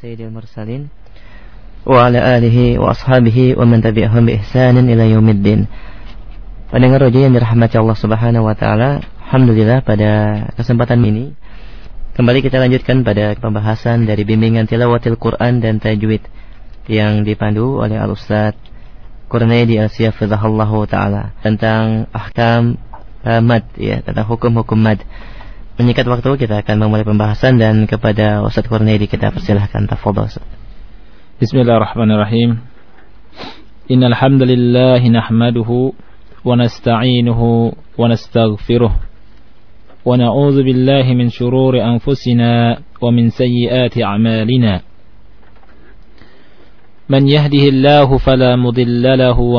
Sayyidil Mursalin. Wa ala alihi wa ashabihi wa man tabi'ahum bi ihsanin ila yaumiddin. Pendengar roja yang dirahmati Allah subhanahu wa ta'ala Alhamdulillah pada kesempatan ini Kembali kita lanjutkan pada pembahasan dari bimbingan tilawatil Quran dan tajwid Yang dipandu oleh Al-Ustaz Qurnaidi Al-Siyafidhahallahu ta'ala Tentang ahkam uh, mad ya, tentang hukum-hukum mad menyikat waktu kita akan memulai pembahasan dan kepada Ustaz kurnedi kita persilahkan tafadhol Bismillahirrahmanirrahim. Innal hamdalillah nahmaduhu wa nasta'inuhu wa nastaghfiruh wa na'udzu billahi min shururi anfusina wa min sayyiati a'malina. Man yahdihillahu fala mudilla lahu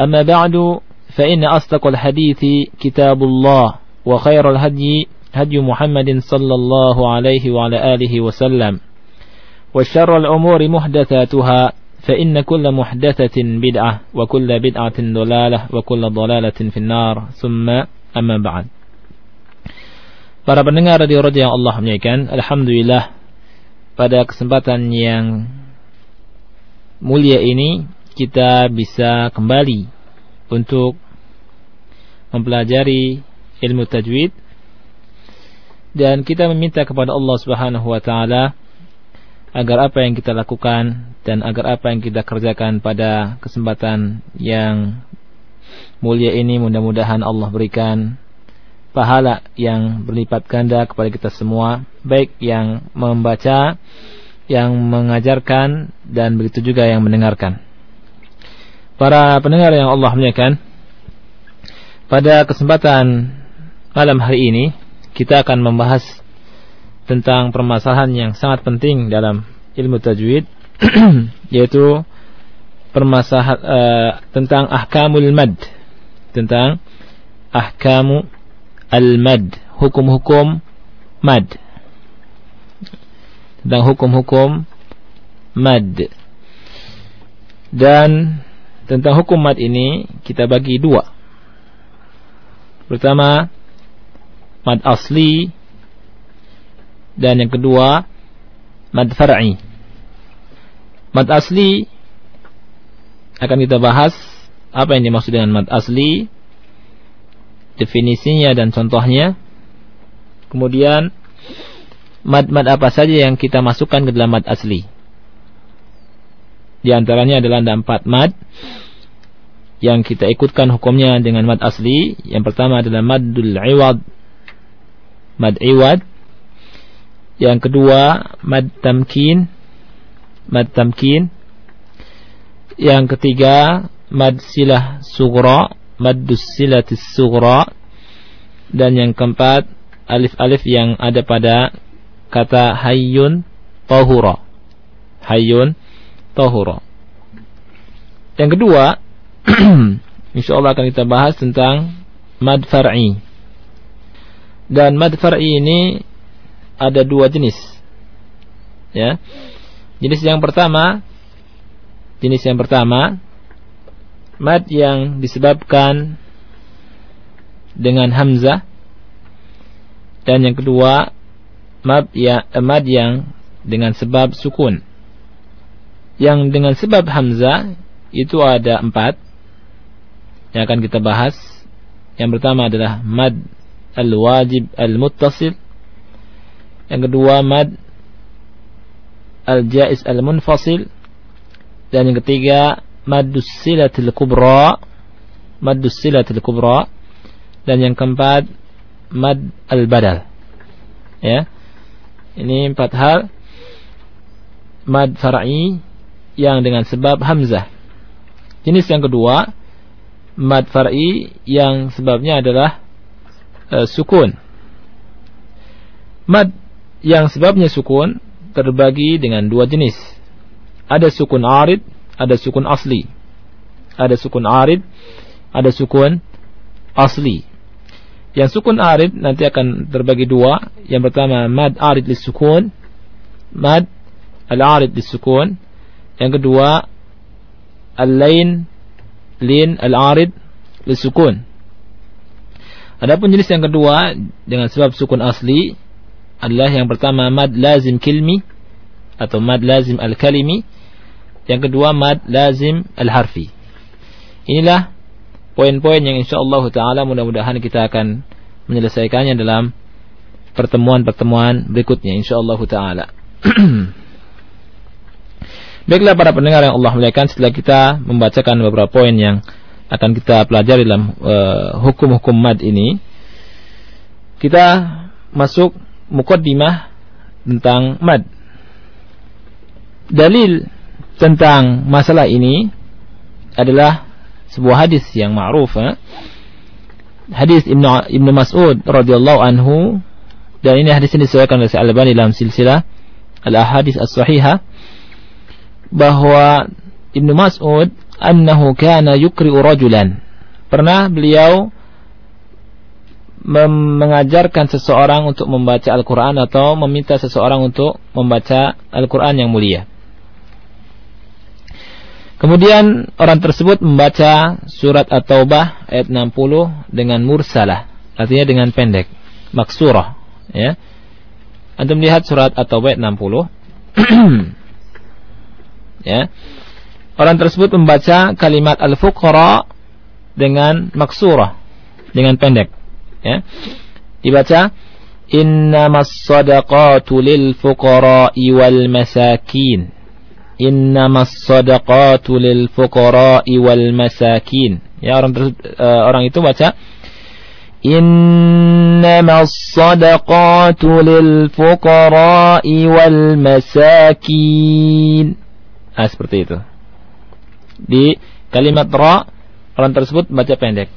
أما بعد فإن أصدق الحديث كتاب الله وخير الهدي هدي محمد صلى الله عليه وعلى آله وسلم وشر الأمور محدثاتها فإن كل محدثة بدعة وكل بدعة ضلالة وكل ضلالة في النار ثم أما بعد Para pendengar radio Roja yang Allah muliakan, Alhamdulillah pada kesempatan yang mulia ini kita bisa kembali untuk mempelajari ilmu tajwid dan kita meminta kepada Allah Subhanahu wa taala agar apa yang kita lakukan dan agar apa yang kita kerjakan pada kesempatan yang mulia ini mudah-mudahan Allah berikan pahala yang berlipat ganda kepada kita semua, baik yang membaca, yang mengajarkan, dan begitu juga yang mendengarkan. Para pendengar yang Allah muliakan, pada kesempatan malam hari ini kita akan membahas tentang permasalahan yang sangat penting dalam ilmu tajwid, yaitu permasalahan uh, tentang ahkamul mad, tentang ahkamu al-mad, hukum-hukum mad. Tentang hukum-hukum mad. Dan tentang hukum mad ini kita bagi dua. Pertama, mad asli dan yang kedua mad far'i. Mad asli akan kita bahas apa yang dimaksud dengan mad asli definisinya dan contohnya. Kemudian mad-mad apa saja yang kita masukkan ke dalam mad asli. Di antaranya adalah ada empat mad yang kita ikutkan hukumnya dengan mad asli. Yang pertama adalah maddul iwad. Mad iwad. Yang kedua mad tamkin. Mad tamkin. Yang ketiga mad silah sugra maddus silatis sughra dan yang keempat alif-alif yang ada pada kata hayyun tahura hayyun tahura. Yang kedua insyaallah akan kita bahas tentang mad far'i. Dan mad far'i ini ada dua jenis. Ya. Jenis yang pertama jenis yang pertama mad yang disebabkan dengan hamzah. Dan yang kedua mad ya mad yang dengan sebab sukun yang dengan sebab hamzah itu ada empat yang akan kita bahas. Yang pertama adalah mad al-wajib al-muttasil. Yang kedua mad al-jaiz al-munfasil. Dan yang ketiga maddus silatil kubra. Maddus silatil kubra. Dan yang keempat mad al-badal. Ya. Ini empat hal. Mad far'i yang dengan sebab hamzah jenis yang kedua mad far'i yang sebabnya adalah uh, sukun mad yang sebabnya sukun terbagi dengan dua jenis. Ada sukun arid, ada sukun asli. Ada sukun arid, ada sukun asli. Yang sukun arid nanti akan terbagi dua. Yang pertama mad arid li sukun, mad al-arid li sukun. Yang kedua al-lain lin al-arid li sukun. Adapun jenis yang kedua dengan sebab sukun asli adalah yang pertama mad lazim kilmi atau mad lazim al-kalimi. Yang kedua mad lazim al-harfi. Inilah poin-poin yang insyaallah taala mudah-mudahan kita akan menyelesaikannya dalam pertemuan-pertemuan berikutnya insyaallah taala. Baiklah para pendengar yang Allah muliakan setelah kita membacakan beberapa poin yang akan kita pelajari dalam uh, hukum-hukum mad ini kita masuk mukaddimah tentang mad. Dalil tentang masalah ini adalah sebuah hadis yang ma'ruf eh? Hadis Ibnu Ibnu Mas'ud radhiyallahu anhu dan ini hadis ini disebutkan oleh Al-Albani dalam silsilah Al-Ahadits As-Sahihah bahwa Ibnu Mas'ud annahu kana yukri'u rajulan pernah beliau mengajarkan seseorang untuk membaca Al-Quran atau meminta seseorang untuk membaca Al-Quran yang mulia. Kemudian orang tersebut membaca surat At-Taubah ayat 60 dengan mursalah, artinya dengan pendek, maksurah, ya. Anda melihat surat At-Taubah ayat 60. ya. Orang tersebut membaca kalimat Al-Fuqara dengan maksurah, dengan pendek. Ya. Dibaca innamas sadaqatu lil fuqara'i wal masakin. Innamas sadaqatu lil fuqara'i wal masakin. Ya orang uh, orang itu baca innamas sadaqatu lil fuqara'i wal masakin ah seperti itu di kalimat ra orang tersebut baca pendek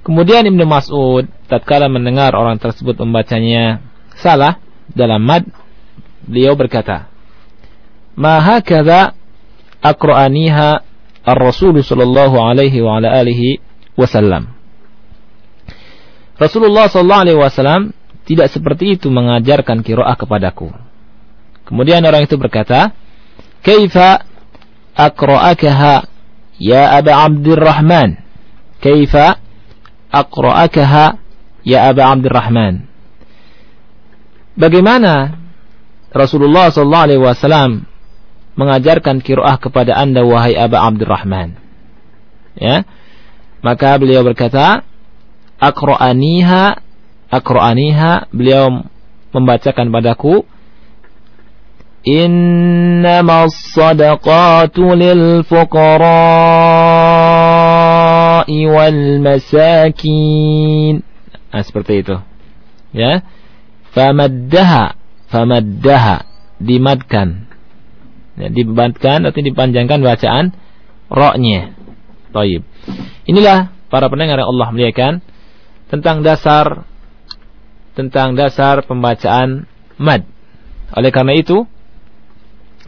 Kemudian Ibnu Mas'ud tatkala mendengar orang tersebut membacanya salah dalam mad, beliau berkata, "Ma hakadha aqra'aniha ar-Rasul sallallahu alaihi wa ala alihi wasallam." Rasulullah sallallahu alaihi wasallam tidak seperti itu mengajarkan qiraah kepadaku. Kemudian orang itu berkata, "Kaifa aqra'akaha ya Aba Abdurrahman?" Kaifa aqra'akaha ya Aba Abdurrahman. Bagaimana Rasulullah sallallahu alaihi wasallam mengajarkan qiraah kepada Anda wahai Aba Abdurrahman? Ya. Maka beliau berkata, "Aqra'aniha aqra'aniha." Beliau membacakan padaku إنما الصدقات للفقراء والمساكين nah, seperti itu ya famaddaha famaddaha dimadkan ya, dimadkan atau dipanjangkan bacaan roknya Taib. Inilah para pendengar yang Allah muliakan tentang dasar tentang dasar pembacaan mad. Oleh karena itu,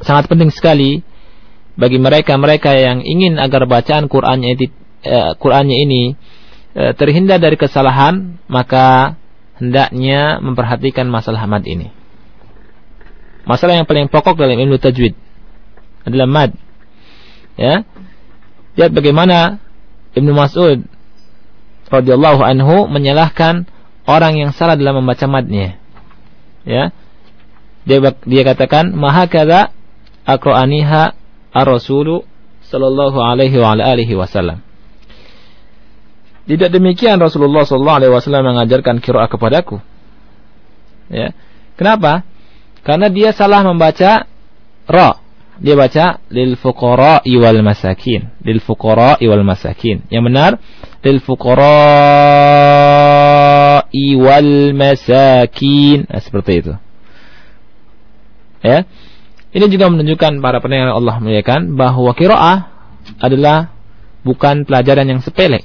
sangat penting sekali bagi mereka-mereka yang ingin agar bacaan Qur'annya ini, uh, Qur'annya ini uh, terhindar dari kesalahan, maka hendaknya memperhatikan masalah mad ini. Masalah yang paling pokok dalam ilmu tajwid adalah mad. Ya. Lihat bagaimana Ibnu Mas'ud radhiyallahu anhu menyalahkan orang yang salah dalam membaca madnya. Ya. Dia dia katakan maha kada aqra'aniha ar-rasulu sallallahu alaihi wa alihi wasallam. Tidak demikian Rasulullah sallallahu alaihi wasallam mengajarkan qiraah kepadaku. Ya. Kenapa? Karena dia salah membaca ra. Dia baca lil fuqara wal masakin. Lil fuqara wal masakin. Yang benar lil fuqara wal masakin. Nah, seperti itu. Ya. Ini juga menunjukkan para pendengar Allah muliakan bahwa qiraah adalah bukan pelajaran yang sepele.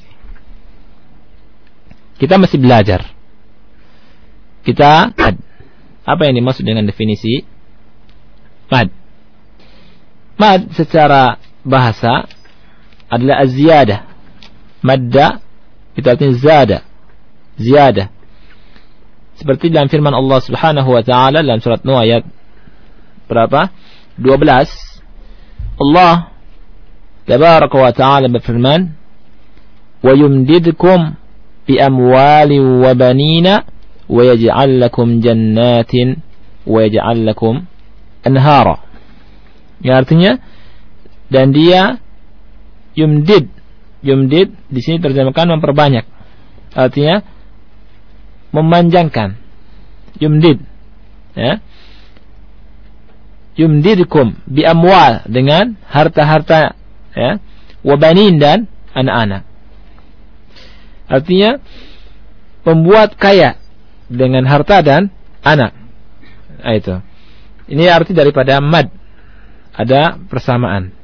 Kita masih belajar. Kita apa yang dimaksud dengan definisi mad? Mad secara bahasa adalah az-ziyadah. Madda itu artinya zada. Ziyadah. Seperti dalam firman Allah Subhanahu wa taala dalam surat Nuh ayat berapa? 12. Allah Tabaraka wa taala berfirman, "Wa yumdidkum bi amwalin wa banina wa yaj'al lakum jannatin wa yaj'al lakum anhara." Ya artinya dan dia yumdid yumdid di sini terjemahkan memperbanyak. Artinya memanjangkan. Yumdid. Ya yumdidukum bi amwal dengan harta-harta ya wabanin dan anak-anak. Artinya membuat kaya dengan harta dan anak. Nah, itu. Ini arti daripada mad. Ada persamaan.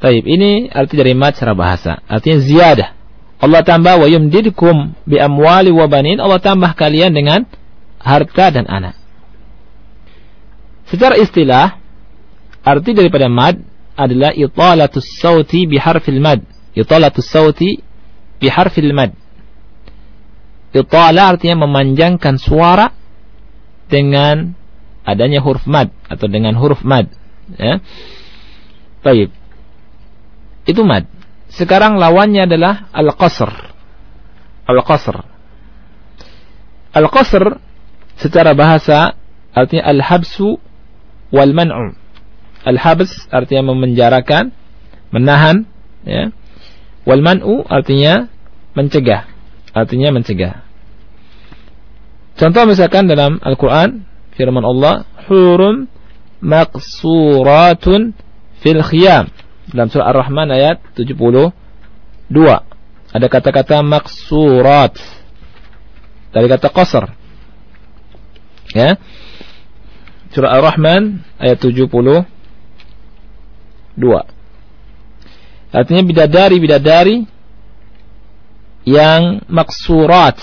Taib ini arti dari mad secara bahasa. Artinya ziyadah. Allah tambah wa yumdidukum bi amwali wa banin Allah tambah kalian dengan harta dan anak Secara istilah, arti daripada mad adalah italatus sauti biharfil mad. Italatus sauti biharfil mad. Itala artinya memanjangkan suara dengan adanya huruf mad atau dengan huruf mad. Ya. Baik. Itu mad. Sekarang lawannya adalah al-qasr. Al-qasr. Al-qasr secara bahasa artinya al-habsu wal man'u. Al-habs artinya memenjarakan, menahan, ya. Wal man'u artinya mencegah. Artinya mencegah. Contoh misalkan dalam Al-Qur'an firman Allah, hurun maqsuratun fil khiyam. Dalam surah Ar-Rahman ayat 72. Ada kata-kata maksurat. Dari kata qasar. Ya. Surah Ar-Rahman ayat 72. Artinya bidadari-bidadari yang maksurat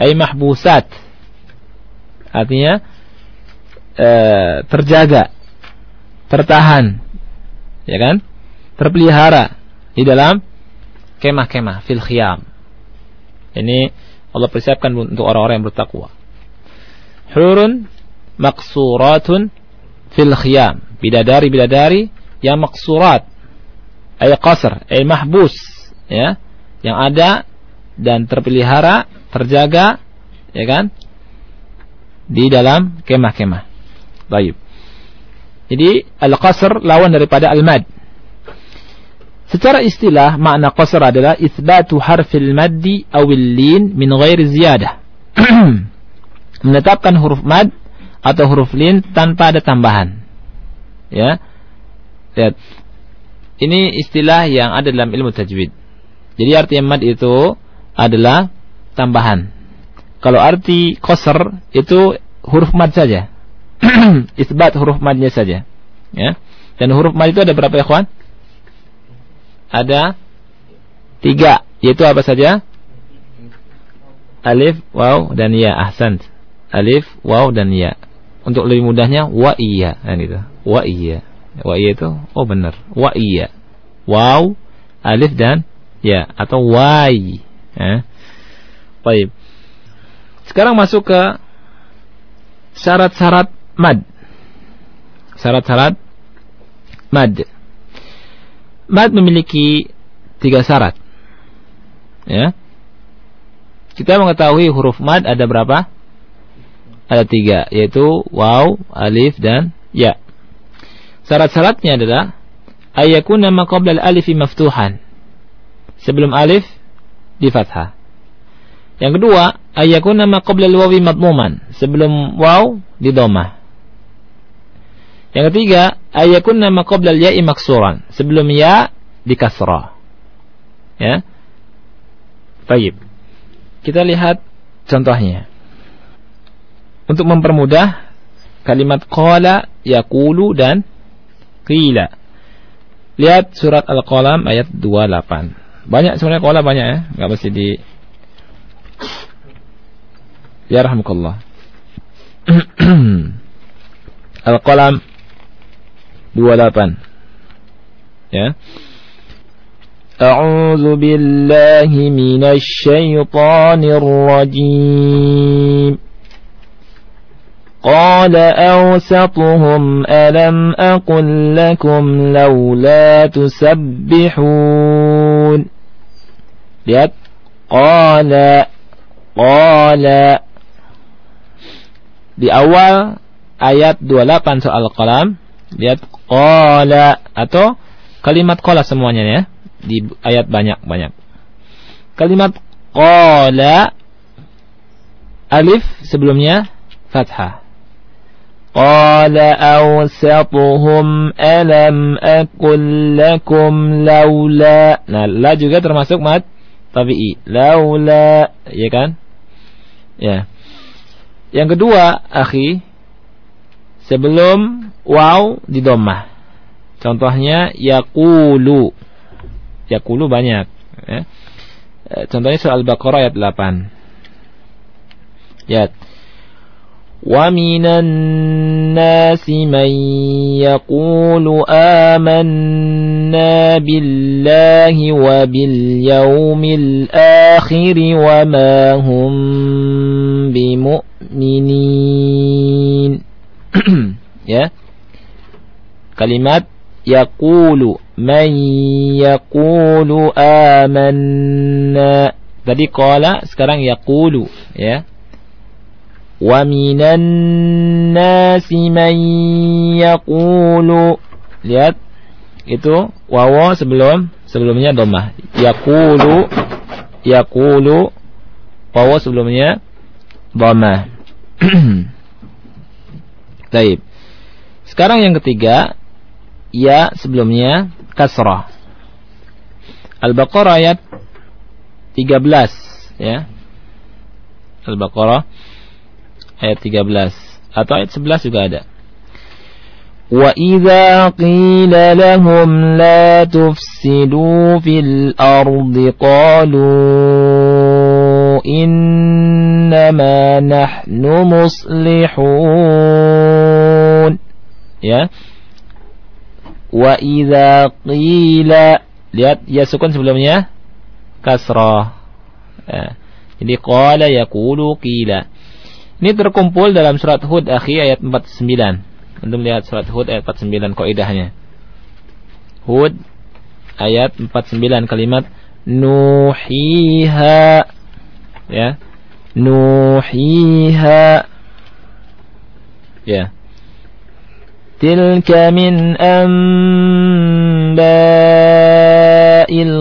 ay mahbusat. Artinya eh, terjaga, tertahan, ya kan? Terpelihara di dalam kemah-kemah fil khiyam. Ini Allah persiapkan untuk orang-orang yang bertakwa. Hurun maksuratun fil khiyam. Bidadari-bidadari yang maksurat. Ay qasr, ay mahbus. Ya. Yang ada dan terpelihara, terjaga. Ya kan? Di dalam kemah-kemah. Baik. Jadi al-qasr lawan daripada al-mad. Secara istilah makna qasr adalah isbatu harfil maddi awil lin min ghairi ziyadah. Menetapkan huruf mad atau huruf lin tanpa ada tambahan. Ya. Lihat. Ini istilah yang ada dalam ilmu tajwid. Jadi arti mad itu adalah tambahan. Kalau arti qasr itu huruf mad saja. Isbat huruf madnya saja. Ya. Dan huruf mad itu ada berapa ya, kawan? Ada tiga. Yaitu apa saja? Alif, waw, dan ya. Ahsan. Alif, waw, dan ya untuk lebih mudahnya wa iya kan gitu. Wa iya. Wa iya itu oh benar. Wa iya. Waw, alif dan ya atau wai. Ya. Baik. Sekarang masuk ke syarat-syarat mad. Syarat-syarat mad. Mad memiliki tiga syarat. Ya. Kita mengetahui huruf mad ada berapa? Ada tiga, yaitu waw, alif, dan ya. Syarat-syaratnya adalah ayakun nama qabla alifi maftuhan. Sebelum alif di fathah. Yang kedua, ayakun nama qabla wawi madmuman. Sebelum waw di domah. Yang ketiga, ayakun nama qabla ya'i maksuran. Sebelum ya di kasrah. Ya. Baik. Kita lihat contohnya Untuk mempermudah kalimat qala, yaqulu dan qila. Lihat surat Al-Qalam ayat 28. Banyak sebenarnya qala banyak ya, enggak mesti di Ya rahmukallah. Al-Qalam 28 ya أعوذ بالله من الشيطان الرجيم قال أوسطهم ألم أقل لكم لولا تسبحون lihat قال قال di awal ayat 28 soal qalam lihat qala atau kalimat qala semuanya ya di ayat banyak-banyak. Kalimat qala alif sebelumnya fathah. Qala awsatuhum alam akul lakum laula. Nah, la juga termasuk mat tabi'i. Laula, ya kan? Ya. Yang kedua, akhi, sebelum waw di domah. Contohnya yaqulu. Yaqulu banyak ya. Eh, contohnya surah Al-Baqarah ayat 8. Ya. ومن الناس من يقول آمنا بالله وباليوم الآخر وما هم بمؤمنين. يا كلمات يقول من يقول آمنا. Tadi قال sekarang يقول. يا. Minan nasi man yaqulu lihat itu wawo sebelum sebelumnya domah yaqulu yaqulu wawo sebelumnya domah Taib. Sekarang yang ketiga, ya sebelumnya kasrah. Al-Baqarah ayat 13 ya. Al-Baqarah ayat 13 atau ayat 11 juga ada. وإذا قيل لهم لا تفسدوا في الأرض قالوا إنما نحن مصلحون ya wa idza qila lihat ya sukun sebelumnya kasrah ya. jadi qala yaqulu qila Ini terkumpul dalam surat Hud akhi ayat 49. Untuk melihat surat Hud ayat 49 kaidahnya. Hud ayat 49 kalimat nuhiha ya. Nuhiha ya. Tilka min amba'il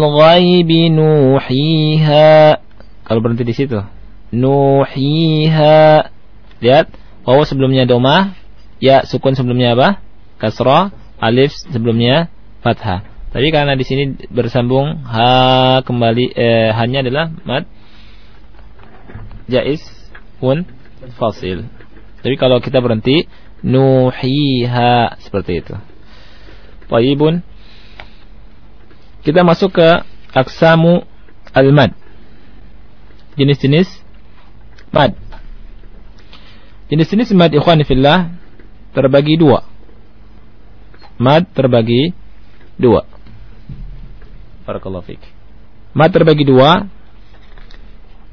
ghaibi nuhiha. Kalau berhenti di situ nuhiha lihat wawu sebelumnya domah ya sukun sebelumnya apa kasrah alif sebelumnya fathah tapi karena di sini bersambung ha kembali eh, hanya adalah mad jais pun fasil tapi kalau kita berhenti nuhiha seperti itu. Taibun. Kita masuk ke aksamu al-mad. Jenis-jenis mad. Jenis-jenis mad ikhwan fillah terbagi dua. Mad terbagi dua. Barakallahu. Mad terbagi dua.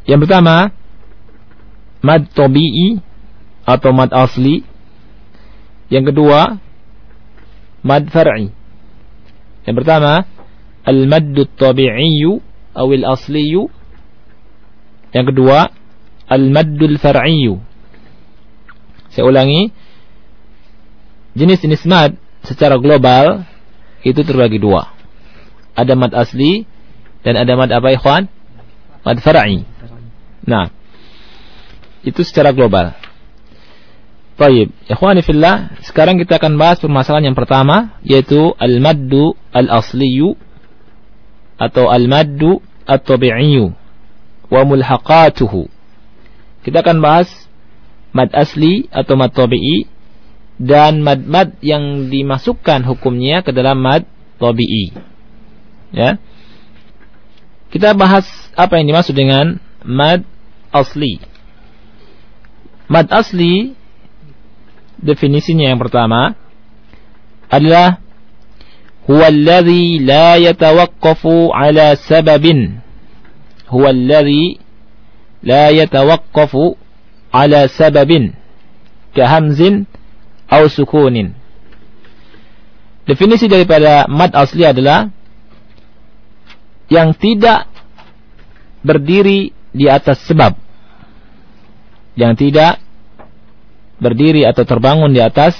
Yang pertama mad tabi'i atau mad asli yang kedua, mad far'i. Yang pertama, al-maddu tabi'iyyu atau al-asliyu. Yang kedua, al-maddu al-far'iyyu. Saya ulangi. Jenis-jenis mad secara global itu terbagi dua. Ada mad asli dan ada mad apa ikhwan? Mad far'i. Nah, itu secara global. Taib, ikhwani fillah, sekarang kita akan bahas permasalahan yang pertama yaitu al-maddu al-asliyu atau al-maddu at-tabi'iyyu wa mulhaqatuhu. Kita akan bahas mad asli atau mad tabi'i dan mad-mad yang dimasukkan hukumnya ke dalam mad tabi'i. Ya. Kita bahas apa yang dimaksud dengan mad asli. Mad asli definisinya yang pertama adalah huwa alladhi la yatawaqqafu ala sababin huwa alladhi la yatawaqqafu ala sababin kahamzin atau sukunin definisi daripada mad asli adalah yang tidak berdiri di atas sebab. Yang tidak berdiri atau terbangun di atas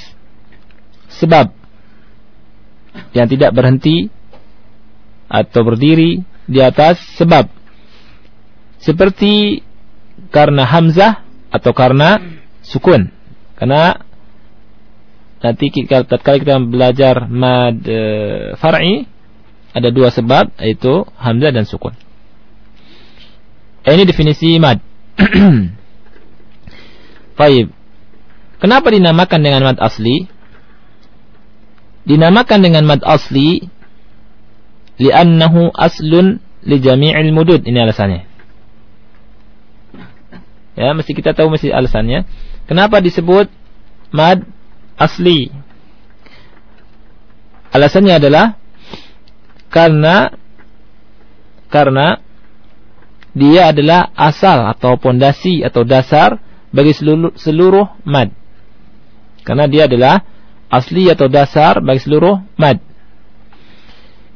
sebab. Yang tidak berhenti atau berdiri di atas sebab. Seperti karena hamzah atau karena sukun karena nanti kita tatkala kita belajar mad e, far'i ada dua sebab yaitu hamzah dan sukun ini definisi mad Baik. Kenapa dinamakan dengan mad asli? Dinamakan dengan mad asli li'annahu aslun li jami'il mudud. Ini alasannya. Ya, mesti kita tahu mesti alasannya. Kenapa disebut mad asli? Alasannya adalah karena karena dia adalah asal atau pondasi atau dasar bagi seluruh, seluruh mad. Karena dia adalah asli atau dasar bagi seluruh mad.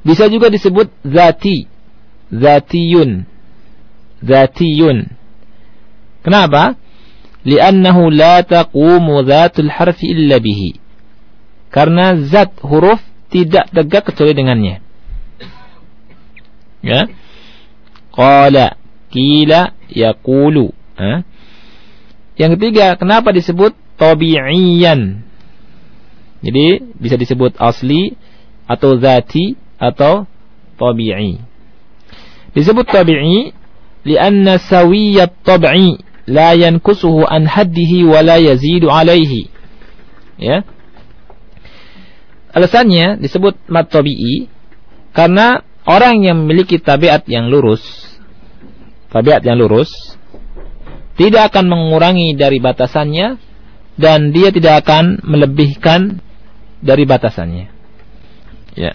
Bisa juga disebut zati. Zatiyun. Zatiyun. Kenapa? Liannahu la taqumu zatul harfi illa bihi. Karena zat huruf tidak tegak kecuali dengannya. Ya. Qala, kila, yaqulu. Ha? Yang ketiga, kenapa disebut tabi'iyan. Jadi bisa disebut asli atau zati atau tabi'i. Disebut tabi'i lianna sawiyat tab'i la yankusuhu an haddihi wa la yazidu alaihi. Ya. Alasannya disebut mat tabi'i karena orang yang memiliki tabiat yang lurus, tabiat yang lurus tidak akan mengurangi dari batasannya dan dia tidak akan melebihkan dari batasannya. Ya.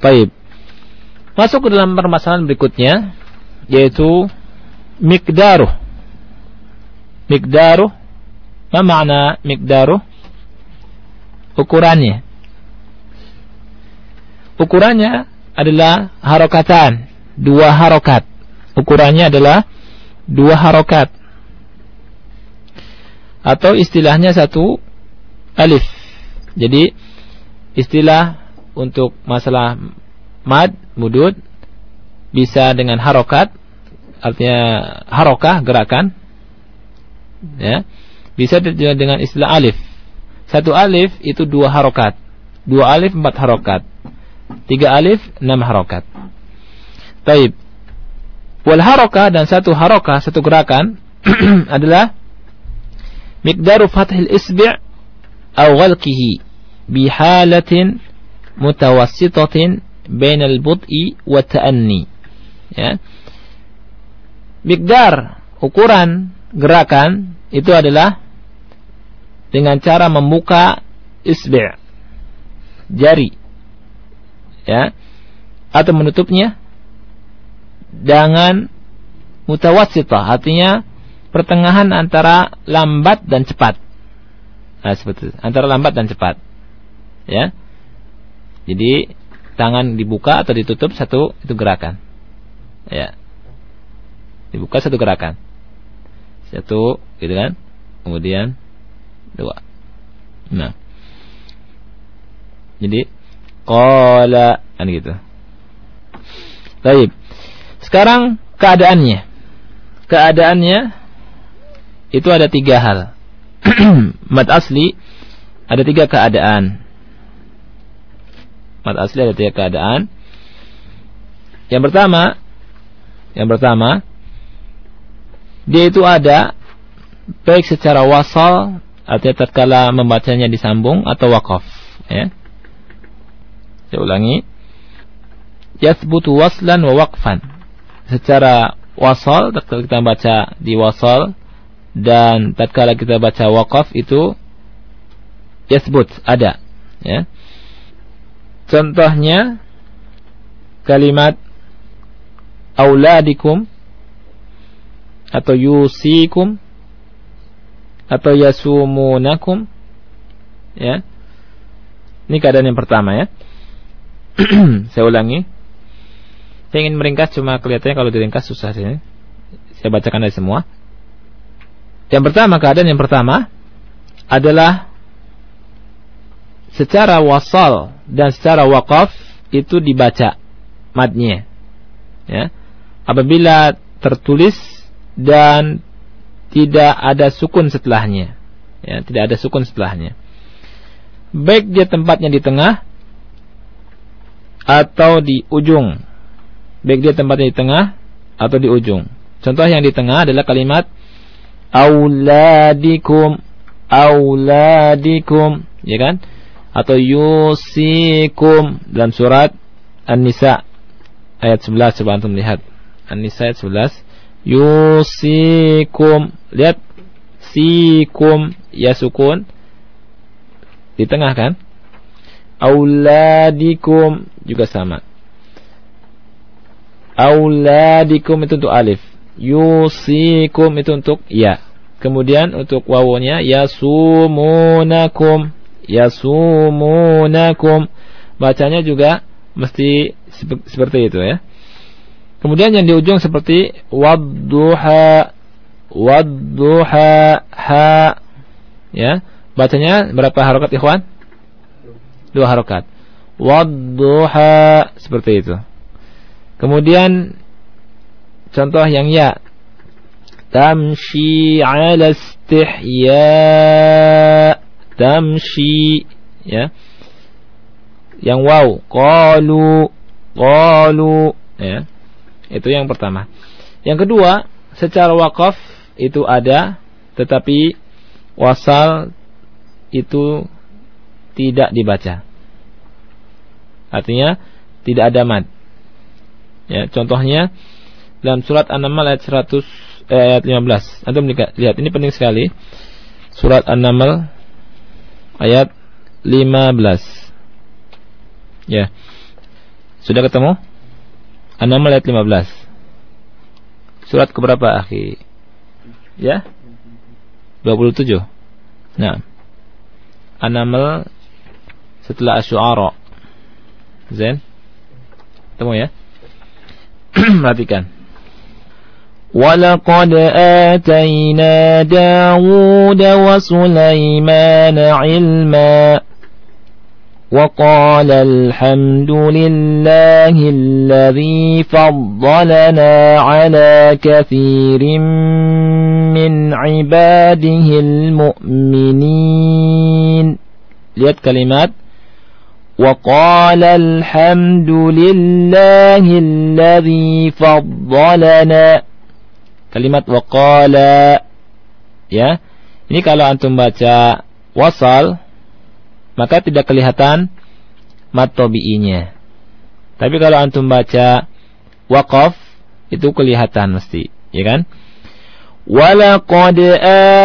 Baik. Masuk ke dalam permasalahan berikutnya yaitu mikdaruh. Mikdaruh apa makna mikdaruh? Ukurannya. Ukurannya adalah harokatan, dua harokat. Ukurannya adalah dua harokat atau istilahnya satu alif. Jadi istilah untuk masalah mad mudud bisa dengan harokat artinya harokah gerakan. Ya. Bisa dengan istilah alif. Satu alif itu dua harokat. Dua alif empat harokat. Tiga alif enam harokat. Taib. Wal harokah dan satu harokah satu gerakan adalah miqdaru fathil isbi' atau ghalqihi bi halatin mutawassitatin bainal bud'i wa ta'anni. Ya. Mikdar ukuran gerakan itu adalah dengan cara membuka isbi' jari ya atau menutupnya dengan mutawassitah artinya pertengahan antara lambat dan cepat. Nah, seperti itu. Antara lambat dan cepat. Ya. Jadi tangan dibuka atau ditutup satu itu gerakan. Ya. Dibuka satu gerakan. Satu, gitu kan? Kemudian dua. Nah. Jadi qala kan gitu. Baik. Sekarang keadaannya. Keadaannya itu ada tiga hal. mad asli ada tiga keadaan. Mad asli ada tiga keadaan. Yang pertama, yang pertama, dia itu ada baik secara wasal artinya tatkala membacanya disambung atau wakaf ya. Saya ulangi. Yathbutu waslan wa waqfan. Secara wasal tatkala kita baca di wasal dan tatkala kita baca wakaf itu yathbut ada ya. Contohnya kalimat auladikum atau yusikum. Atau yasumunakum. Ya. Ini keadaan yang pertama ya. Saya ulangi. Saya ingin meringkas cuma kelihatannya kalau diringkas susah sih saya bacakan dari semua. Yang pertama keadaan yang pertama adalah secara wasal dan secara wakaf itu dibaca madnya. Ya. Apabila tertulis dan tidak ada sukun setelahnya. Ya, tidak ada sukun setelahnya. Baik dia tempatnya di tengah atau di ujung. Baik dia tempatnya di tengah atau di ujung. Contoh yang di tengah adalah kalimat auladikum auladikum, ya kan? Atau yusikum dalam surat An-Nisa ayat 11 coba antum lihat. An-Nisa ayat 11 yusikum. Lihat. Sikum. Ya sukun. Di tengah kan? Auladikum. Juga sama. Auladikum itu untuk alif. Yusikum itu untuk ya. Kemudian untuk wawunya yasumunakum. Yasumunakum. Bacanya juga mesti seperti itu ya Kemudian yang di ujung seperti wadduha wadduha ha ya. Bacanya berapa harokat ikhwan? Dua harokat. Wadduha seperti itu. Kemudian contoh yang ya tamshi ala istihya tamshi ya yang wow qalu qalu ya itu yang pertama. Yang kedua, secara wakaf itu ada, tetapi wasal itu tidak dibaca. Artinya tidak ada mad. Ya, contohnya dalam surat An-Naml ayat 100 eh, ayat 15. Antum lihat, ini penting sekali. Surat An-Naml ayat 15. Ya. Sudah ketemu? An-Naml ayat 15. Surat keberapa, akhi? Ya? 27. Nah. An-Naml setelah Asy-Syu'ara. Zain? Temu ya? Perhatikan. ولقد آتينا داود وسليمان علما وقال الحمد لله الذي فضلنا على كثير من عباده المؤمنين. Lihat kalimat. وقال الحمد لله الذي فضلنا. Kalimat وقال. Ya. Ini kalau antum baca wasal maka tidak kelihatan mat nya Tapi kalau antum baca waqaf itu kelihatan mesti, ya kan? ولقد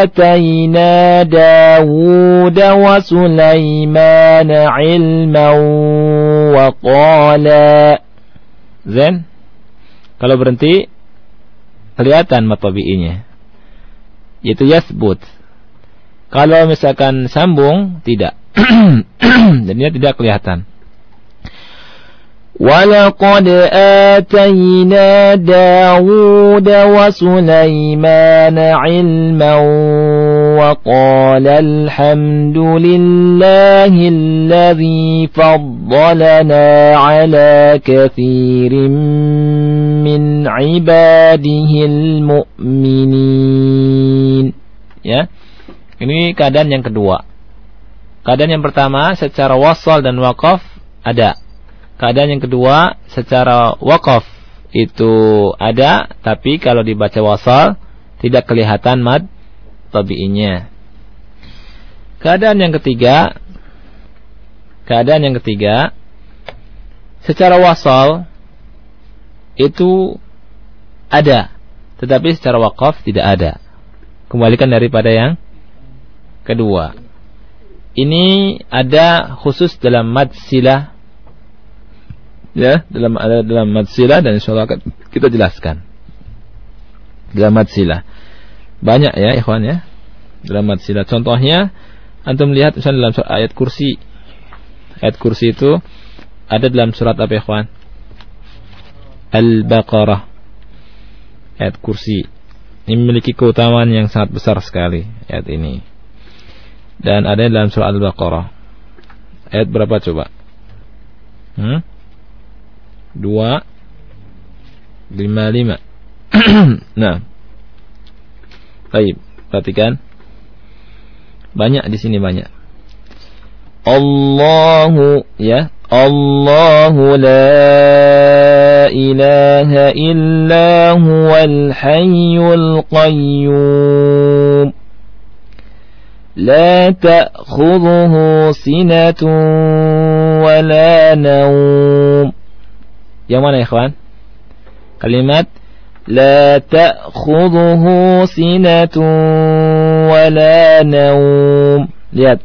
آتينا داود وسليمان علما وقالا Zen Kalau berhenti Kelihatan matabi'inya Yaitu yasbut Kalau misalkan sambung Tidak Jadinya tidak kelihatan. ولقد آتينا داود وسليمان علما وقال الحمد لله الذي فضلنا على كثير من عباده المؤمنين ini keadaan yang kedua. Keadaan yang pertama secara wasal dan wakaf ada. Keadaan yang kedua secara wakaf itu ada, tapi kalau dibaca wasal tidak kelihatan mad tabi'inya. Keadaan yang ketiga, keadaan yang ketiga, secara wasal itu ada, tetapi secara wakaf tidak ada. Kembalikan daripada yang kedua. Ini ada khusus dalam mad silah ya dalam ada dalam mad silah dan insyaallah kita jelaskan. Dalam mad silah banyak ya ikhwan ya. Dalam mad silah contohnya antum lihat misalnya dalam surat ayat kursi. Ayat kursi itu ada dalam surat apa ikhwan? Al-Baqarah. Ayat kursi. Ini memiliki keutamaan yang sangat besar sekali ayat ini dan ada dalam surah Al-Baqarah. Ayat berapa coba? Hmm? Dua lima lima. nah, baik, perhatikan. Banyak di sini banyak. Allahu ya Allahu la ilaha illa huwal hayyul qayyum لا تأخذه سنة ولا نوم yang mana ikhwan kalimat لا تأخذه سنة ولا نوم lihat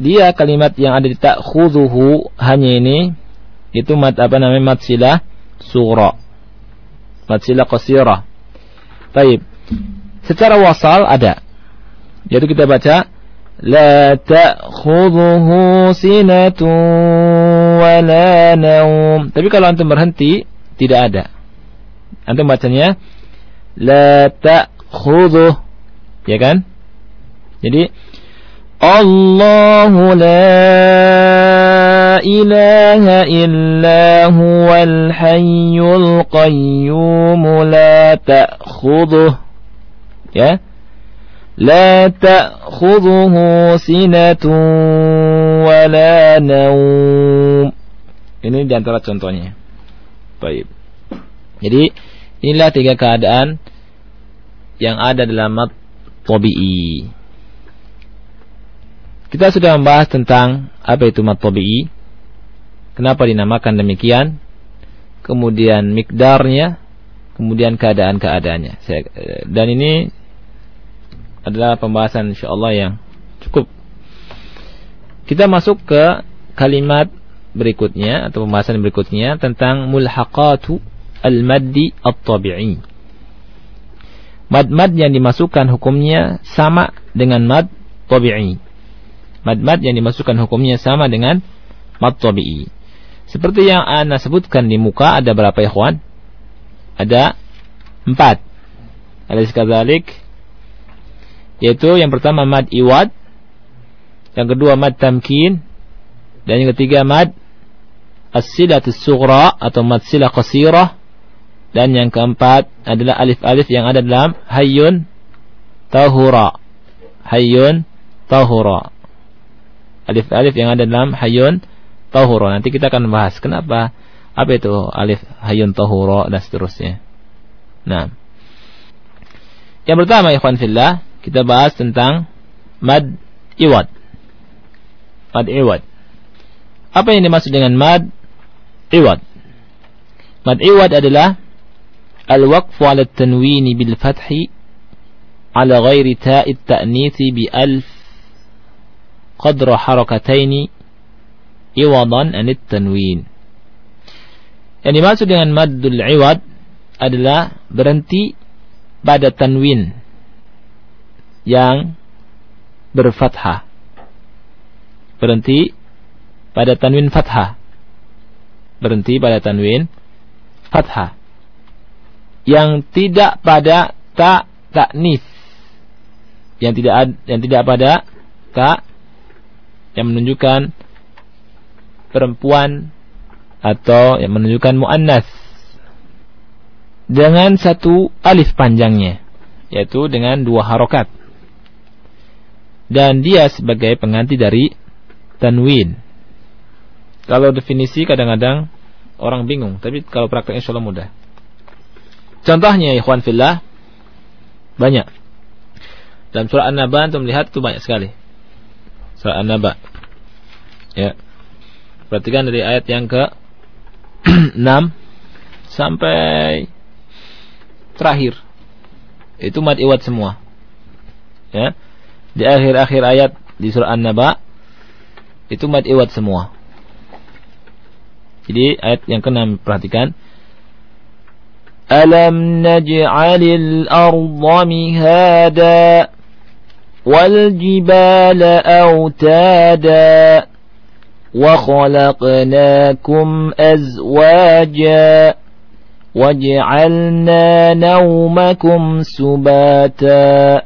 dia kalimat yang ada di ta'khudhuhu hanya ini itu mat apa namanya mat silah surah mat silah qasirah baik secara wasal ada yaitu kita baca لا تأخذه سنة ولا نوم tapi kalau antum berhenti tidak ada antum bacanya la ta'khudhu ya kan jadi الله لا إله إلا هو الحي القيوم لا تأخذه ya لا تأخذه سنة ولا نوم ini diantara contohnya baik jadi inilah tiga keadaan yang ada dalam mat tabi'i kita sudah membahas tentang apa itu mat tabi'i kenapa dinamakan demikian kemudian mikdarnya kemudian keadaan-keadaannya dan ini adalah pembahasan insyaallah yang cukup. Kita masuk ke kalimat berikutnya atau pembahasan berikutnya tentang mulhaqatu al-maddi at-tabi'i. Mad-mad yang dimasukkan hukumnya sama dengan mad tabi'i. Mad-mad yang dimasukkan hukumnya sama dengan mad tabi'i. Seperti yang Anda sebutkan di muka ada berapa ikhwan? Ada empat. Sekadalik yaitu yang pertama mad iwad yang kedua mad tamkin dan yang ketiga mad as-silatus sughra atau mad silah qasirah dan yang keempat adalah alif-alif yang ada dalam hayyun tahura. Hayyun tahura. Alif-alif yang ada dalam hayyun tahura. Nanti kita akan bahas kenapa apa itu alif hayyun tahura dan seterusnya. Nah. Yang pertama ikhwan fillah kita bahas tentang mad iwad. Mad iwad. Apa yang dimaksud dengan mad iwad? Mad iwad adalah al-waqfu ala tanwini bil fathi ala ghairi ta'i ta'nisi bi alf qadra harakataini iwadan an tanwin. Yang dimaksud dengan maddul iwad adalah berhenti pada tanwin yang berfathah. Berhenti pada tanwin fathah. Berhenti pada tanwin fathah. Yang tidak pada ta taknis. Yang tidak yang tidak pada ta yang menunjukkan perempuan atau yang menunjukkan muannas dengan satu alif panjangnya yaitu dengan dua harokat dan dia sebagai pengganti dari tanwin. Kalau definisi kadang-kadang orang bingung, tapi kalau prakteknya insya mudah. Contohnya ikhwan fillah banyak. Dalam surah An-Naba antum melihat itu banyak sekali. Surah An-Naba. Ya. Perhatikan dari ayat yang ke 6 sampai terakhir. Itu mad iwat semua. Ya di akhir-akhir ayat di surah An-Naba itu mad iwat semua. Jadi ayat yang ke-6 perhatikan Alam naj'alil arda mihada wal jibala autada wa khalaqnakum azwaja waj'alna nawmakum subata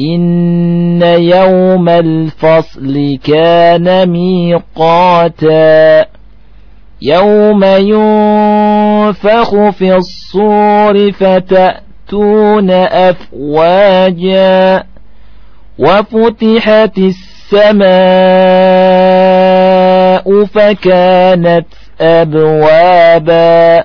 إن يوم الفصل كان ميقاتا يوم ينفخ في الصور فتأتون أفواجا وفتحت السماء فكانت أبوابا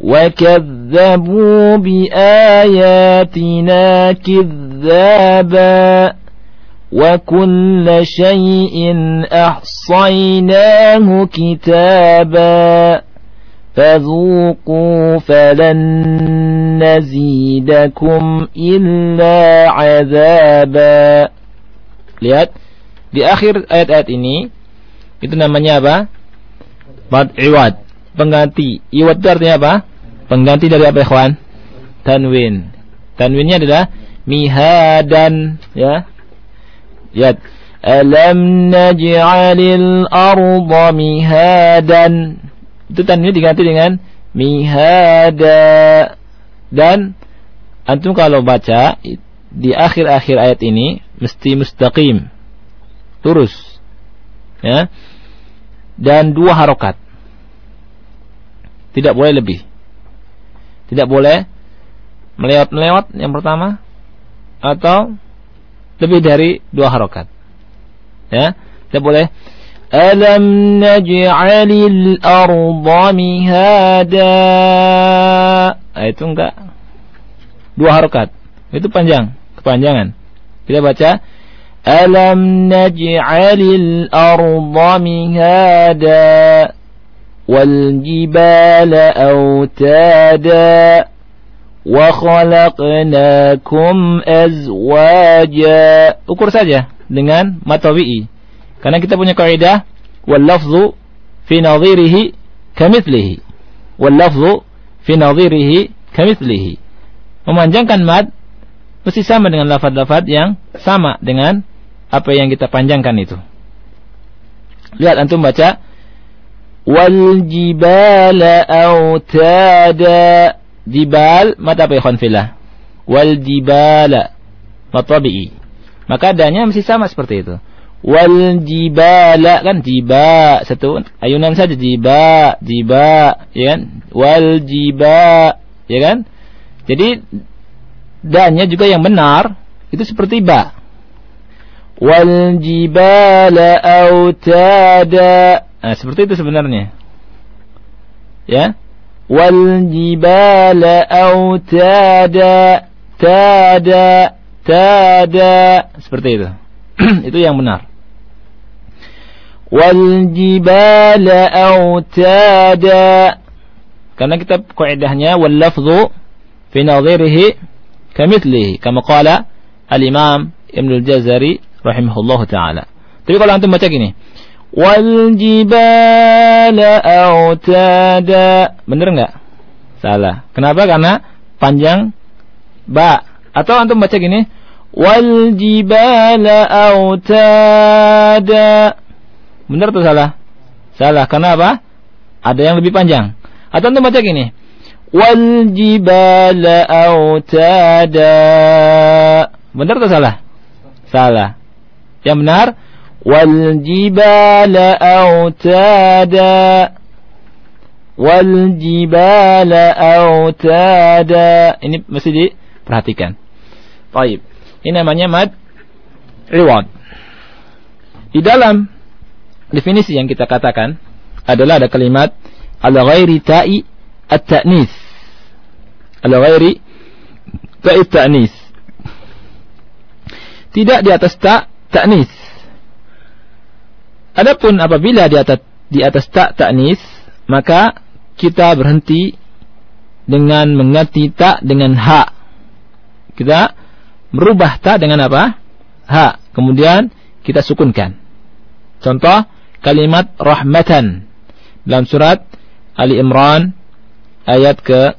وكذبوا بآياتنا كذابا وكل شيء أحصيناه كتابا فذوقوا فلن نزيدكم إلا عذابا Lihat di akhir ayat-ayat ini itu namanya apa? Mad iwad, pengganti. Iwad itu artinya apa? Pengganti dari apa ikhwan? Tanwin. Tanwinnya adalah mihadan ya. Lihat. Alam naj'alil arda mihadan. Itu tanwin diganti dengan mihada. Dan antum kalau baca di akhir-akhir ayat ini mesti mustaqim lurus ya dan dua harokat tidak boleh lebih. Tidak boleh melewat-melewat yang pertama atau lebih dari dua harokat. Ya tidak boleh. Alam naj'alil arda mihada. Nah, itu enggak. Dua harokat. Itu panjang kepanjangan. Kita baca Alam naj'alil arda mihada autada wa khalaqnakum azwaja. Ukur saja dengan matawi'i. Karena kita punya kaidah wal lafzu fi nadhirihi kamithlihi. Wal lafzu fi nadhirihi kamithlihi. Memanjangkan mad mesti sama dengan lafaz-lafaz yang sama dengan apa yang kita panjangkan itu. Lihat antum baca jibala autada jibal mata apa ikhwan fillah wal jibala matabi'i maka adanya mesti sama seperti itu. wal jibala kan jiba satu. Ayunan saja. jiba jiba ya kan wal jiba ya kan jadi dannya juga yang benar itu seperti ba. wal jibala autada nah, seperti itu sebenarnya. Ya? Wal jibala autada tada tada. Seperti itu. Itu yang benar. Wal jibala autada karena kita kaidahnya wal lafzu fi nadhirihi kamithlihi. Kama qala al imam Ibnu al-Jazari rahimahullahu taala. Tapi kalau antum baca gini wal jibala autada benar enggak salah kenapa karena panjang ba atau antum baca gini wal jibala autada Benar atau salah? Salah. Karena apa? Ada yang lebih panjang. Atau antum baca gini. Wal jibala autada. Benar atau salah? Salah. Yang benar autada. Wal jibala autada. Ini mesti diperhatikan. Baik. Ini namanya mad reward. Di dalam definisi yang kita katakan adalah ada kalimat ala ghairi ta'i at-ta'nis. Ala ghairi ta'i ta'nis. Tidak di atas ta ta'nis. Adapun apabila di atas di atas ta ta'nis, maka kita berhenti dengan mengganti ta dengan ha. Kita merubah ta dengan apa? Ha. Kemudian kita sukunkan. Contoh kalimat rahmatan dalam surat Ali Imran ayat ke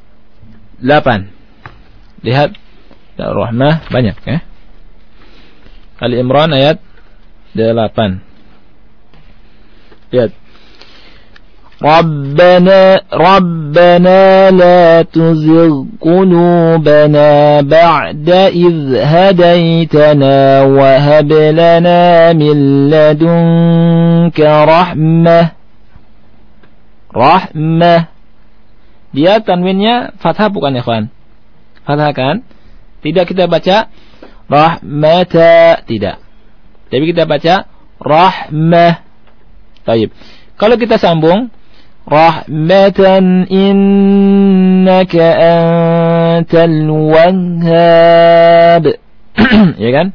8. Lihat rahmah banyak ya. Ali Imran ayat 8. Lihat. ربنا ربنا لا تزغ قلوبنا بعد إذ هديتنا وهب لنا من لدنك رحمة رحمة dia tanwinnya fathah bukan ya kawan fathah kan tidak kita baca rahmata tidak tapi kita baca rahmah Taib. Kalau kita sambung rahmatan innaka antal wahhab ya kan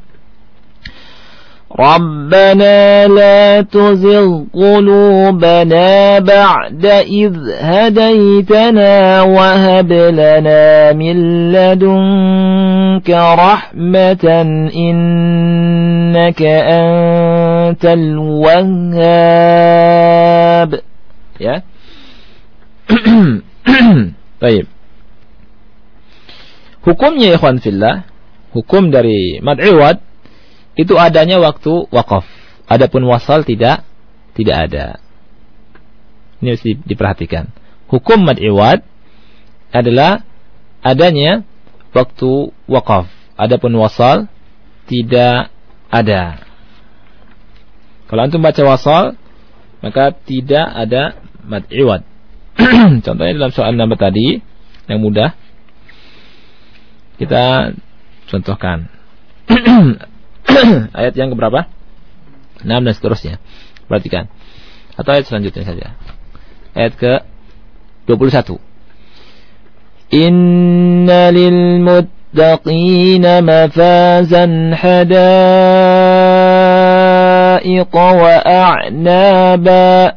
ربنا لا تزغ قلوبنا بعد إذ هديتنا وهب لنا من لدنك رحمة إنك أنت الوهاب ya baik hukumnya ikhwan fillah hukum dari mad'iwad itu adanya waktu wakaf adapun wasal tidak tidak ada ini harus diperhatikan hukum mad'iwad adalah adanya waktu wakaf adapun wasal tidak ada kalau antum baca wasal maka tidak ada mad iwad. Contohnya dalam soal nama tadi yang mudah kita contohkan ayat yang keberapa? 6 dan seterusnya. Perhatikan. Atau ayat selanjutnya saja. Ayat ke 21. Inna lil muttaqina mafazan hadaiqa wa a'naba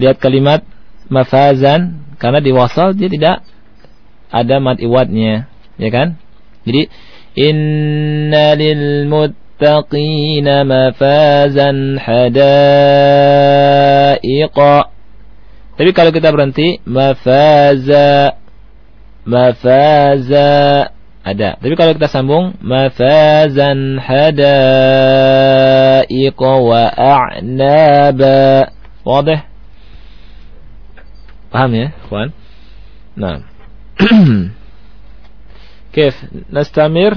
lihat kalimat mafazan karena di wasal dia tidak ada mad iwadnya ya kan? Jadi inna lil muttaqina mafazan hadaiqa. Tapi kalau kita berhenti mafaza mafaza Ada. Tapi kalau kita sambung mafazan hadaiq wa a'naba. Wadah? Paham ya, kawan? Nah. Kif, nastamir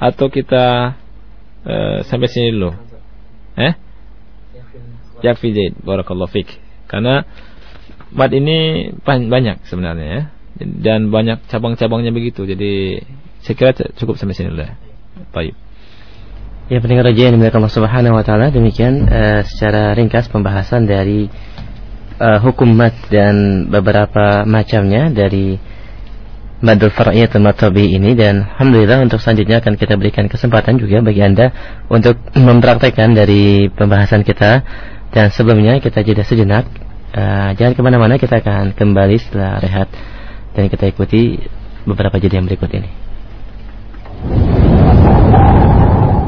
atau kita uh, sampai sini dulu? Eh? Yakfi Zaid, barakallahu fik. Karena mat ini banyak sebenarnya ya. Dan banyak cabang-cabangnya begitu. Jadi saya kira cukup sampai sini dulu. Baik. Ya pendengar raja yang dimuliakan Allah Subhanahu wa taala demikian uh, secara ringkas pembahasan dari uh, hukum mat dan beberapa macamnya dari Madul Far'iyat Matabi ini. Dan Alhamdulillah untuk selanjutnya akan kita berikan kesempatan juga bagi Anda untuk mempraktekkan dari pembahasan kita. Dan sebelumnya kita jeda sejenak. Uh, jangan ke mana-mana kita akan kembali setelah rehat. Dan kita ikuti beberapa jeda yang berikut ini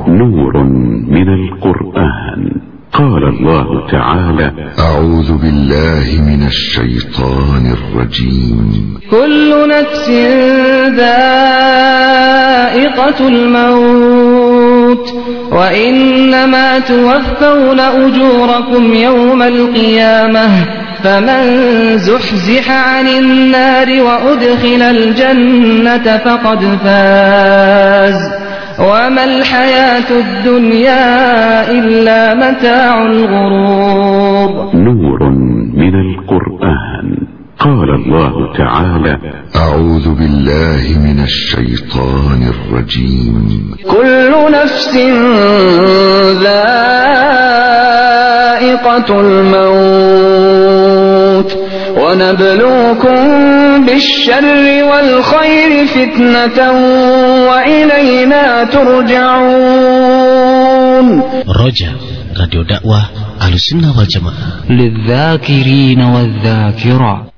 Nurun minal Qur'an قال الله تعالى أعوذ بالله من الشيطان الرجيم. كل نفس ذائقة الموت. وإنما توفون أجوركم يوم القيامة فمن زحزح عن النار وأدخل الجنة فقد فاز وما الحياة الدنيا إلا متاع الغرور نور من القرآن. قال الله تعالى أعوذ بالله من الشيطان الرجيم. كل نفس ذائقة الموت ونبلوكم بالشر والخير فتنة وإلينا ترجعون. رجع راديو دعوة على السنة والجماعة. للذاكرين والذاكرة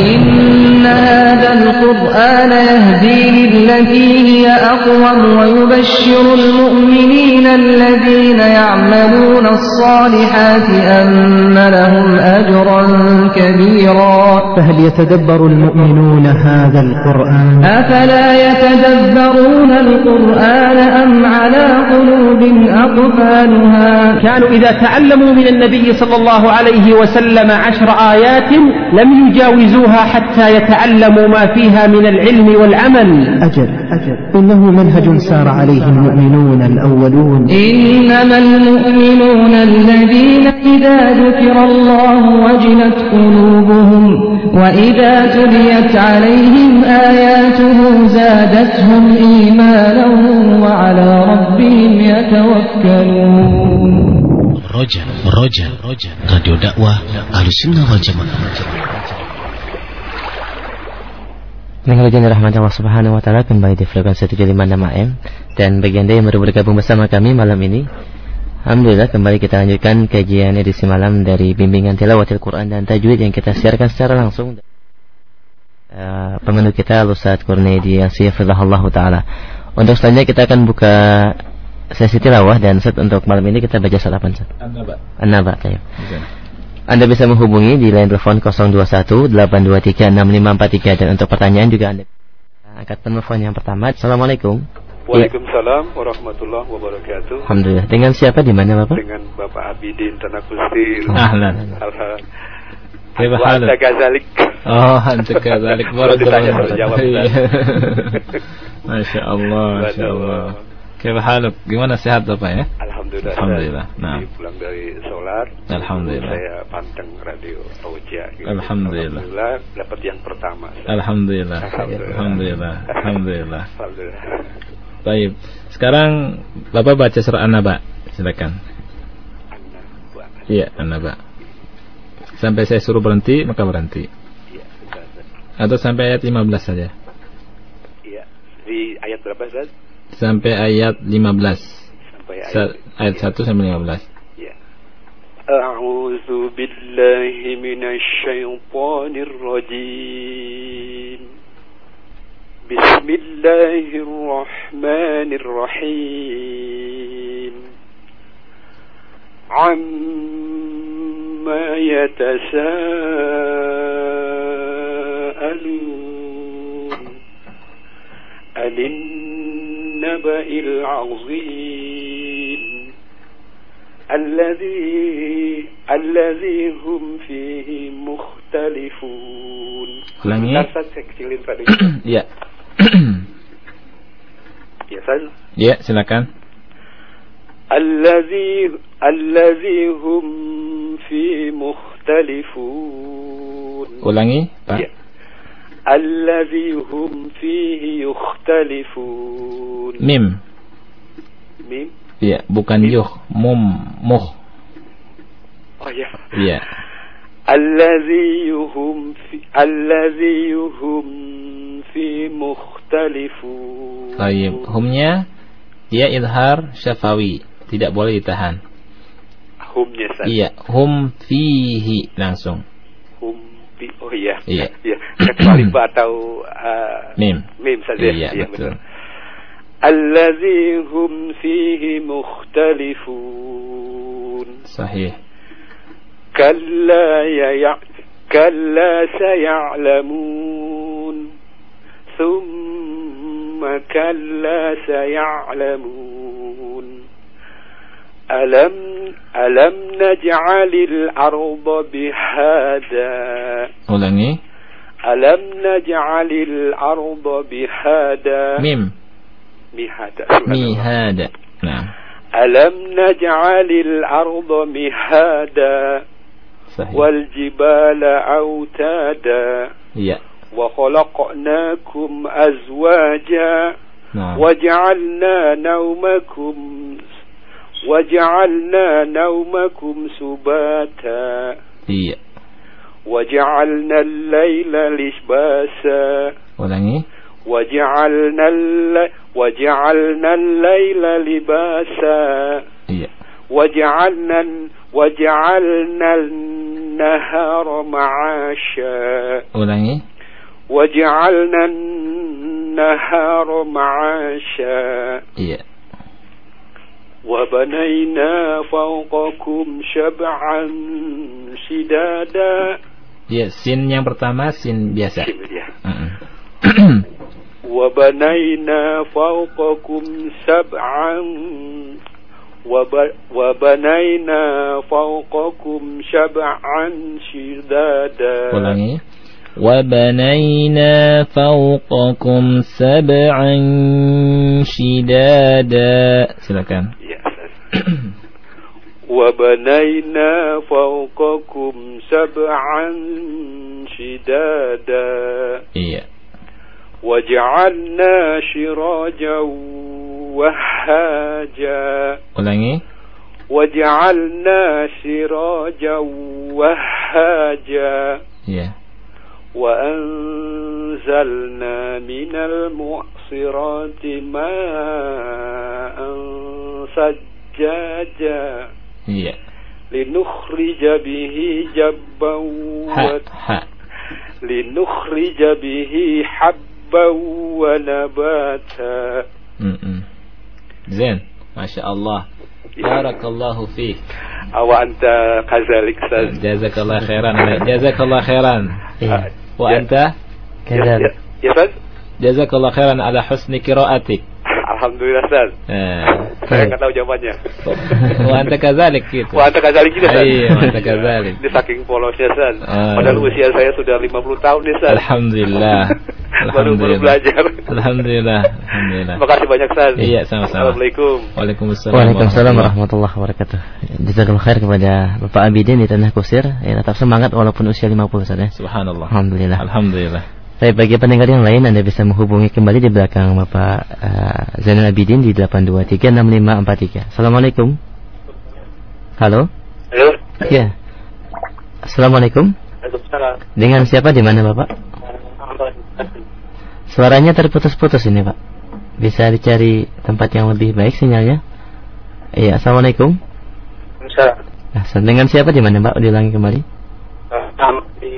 إن هذا القرآن يهدي للتي هي أقوم ويبشر المؤمنين الذين يعملون الصالحات أن لهم أجرا كبيرا. فهل يتدبر المؤمنون هذا القرآن؟ أفلا يتدبرون القرآن أم على قلوب أقفالها؟ كانوا إذا تعلموا من النبي صلى الله عليه وسلم عشر آيات لم يجاوزوها. حتى يتعلموا ما فيها من العلم والعمل. أجل أجل. إنه منهج سار عليه المؤمنون الأولون. إنما المؤمنون الذين إذا ذكر الله وجلت قلوبهم وإذا تليت عليهم آياته زادتهم إيمانا وعلى ربهم يتوكلون. رجع رجع رجع راديو دعوة أهل السنة والجماعة. Pendengar yang dirahmati Allah Subhanahu wa taala kembali di frekuensi 756 AM dan bagi Anda yang baru bergabung bersama kami malam ini Alhamdulillah kembali kita lanjutkan kajian edisi malam dari bimbingan tilawatil Quran dan tajwid yang kita siarkan secara langsung uh, pemenuh kita Ustaz Kurniadi Asifullah taala. Untuk selanjutnya kita akan buka sesi tilawah dan set untuk malam ini kita baca saat apa? An-Naba. An-Naba, anda bisa menghubungi di line telepon 021 823 6543 dan untuk pertanyaan juga Anda angkat telepon yang pertama. Assalamualaikum. Waalaikumsalam warahmatullahi wabarakatuh. Alhamdulillah. Dengan siapa di mana Bapak? Dengan Bapak Abidin Tanakusti. Ahlan. Alhamdulillah. Haluk? Gazalik. Oh, anta kadzalik. Barakallahu jawab. Masya Allah, Masya Allah. Kaifa haluk? Gimana sehat Bapak ya? Alhamdulillah. Alhamdulillah. Nah. Pulang dari solar. Alhamdulillah. Saya panteng radio Auja. Gitu. Alhamdulillah. Alhamdulillah dapat yang pertama. Alhamdulillah. Alhamdulillah. Alhamdulillah. Alhamdulillah. Alhamdulillah. Baik. Sekarang Bapak baca surah An-Naba. Silakan. Iya, An-Naba. Sampai saya suruh berhenti, maka berhenti. Iya, Atau sampai ayat 15 saja. Iya. Di ayat berapa, Ustaz? sampai ayat 15. Sampai ayat, ayat 1 sampai 15. أعوذ بالله من الشيطان الرجيم بسم الله الرحمن الرحيم عما يتساءلون ألم النبأ العظيم. الذي الذي هم فيه مختلفون. لم ي... يا. يا سلكان الذي الذي هم فيه مختلفون. ولاني إيه؟ الذي هم فيه يختلفون Mim. ميم Ya, bukan yuh, mum, muh. oh ya Ya. الذي هم في الذي هم في مختلفون Baik, humnya dia idhar syafawi, tidak boleh ditahan. humnya Ustaz. Iya, hum fihi langsung. hum fi oh iya Iya. ya kecuali ba atau uh, Mim. mim saja Iya, Iya, betul. الذي هم فيه مختلفون Sahih. كلا يع... كلا سيعلمون ثم كلا سيعلمون ألم ألم نجعل الأرض بهادا Ulangi. ألم نجعل الأرض بهادا Mim. مهادا Mihada. Nah, ألم نجعل الأرض مهادا sahih. والجبال أوتادا Iya. وخلقناكم أزواجا Nah. وجعلنا نومكم وجعلنا نومكم سباتا. وجعلنا الليل لباسا Ulangi. وجعلنا. وجعلنا الليل لباسا Iya. وجعلنا وجعلنا النهار معاشا Ulangi. وجعلنا النهار معاشا Iya. وبنينا فوقكم شبعا شدادا Ya, sin yang pertama sin biasa. Mm-mm. وبنينا فوقكم سبعا وب... وبنينا فوقكم شبعا شدادا Ulangi. وبنينا فوقكم سبعا شدادا silakan. Ya, Ustaz. وبنينا فوقكم سبعا شدادا iya. وجعلنا سراجا وهاجا ulangi. وجعلنا سراجا وهاجا iya. وأنزلنا من المعصرات ماء سجاجا لنخرج به جبا لنخرج به حبا ونباتا. Mm-mm. ما شاء الله. بارك الله فيك. وأنت كذلك جزاك الله خيرا. جزاك الله خيرا. إيه. وأنت؟ كذلك. يا جزاك الله خيرا على حسن قراءتك. الحمد لله أستاذ. آه. Saya nggak tahu jawabannya. Wa anta kazalik gitu. Wah anta kazalik Ustaz Iya, wa anta kazalik. Ini saking polosnya Ustaz Ah. Padahal usia saya sudah 50 tahun nih Ustaz Alhamdulillah. Baru baru belajar. Alhamdulillah. Alhamdulillah. Terima kasih banyak Ustaz Iya sama-sama. Assalamualaikum. Waalaikumsalam Waalaikumsalam warahmatullahi wabarakatuh. Jazakallah khair kepada Bapak Abidin di Tanah Kusir. Ya, tetap semangat walaupun usia 50 Ustaz ya. Subhanallah. Alhamdulillah. Alhamdulillah Baik, bagi pendengar yang lain Anda bisa menghubungi kembali di belakang Bapak uh, Zainal Abidin di 8236543. Assalamualaikum. Halo? Halo Ya. Assalamualaikum. Waalaikumsalam Dengan siapa di mana Bapak? Suaranya terputus-putus ini Pak. Bisa dicari tempat yang lebih baik sinyalnya? Iya, Assalamualaikum. Waalaikumsalam Nah, dengan siapa di mana Mbak? Diulangi kembali. di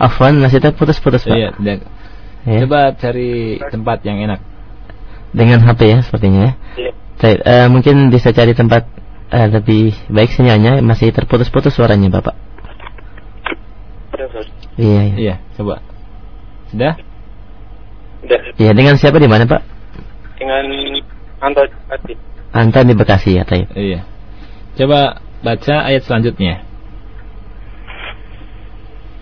Afwan, masih terputus-putus Pak. Iya dan- Ya. Coba cari tempat yang enak Dengan HP ya sepertinya ya. Iya. Baik, eh, mungkin bisa cari tempat eh, lebih baik sinyalnya masih terputus-putus suaranya Bapak. Iya, iya. Iya coba Sudah Udah Ya, dengan siapa di mana, Pak? Dengan Anto Jati. Anta di Bekasi ya, Taib. Iya. Coba baca ayat selanjutnya.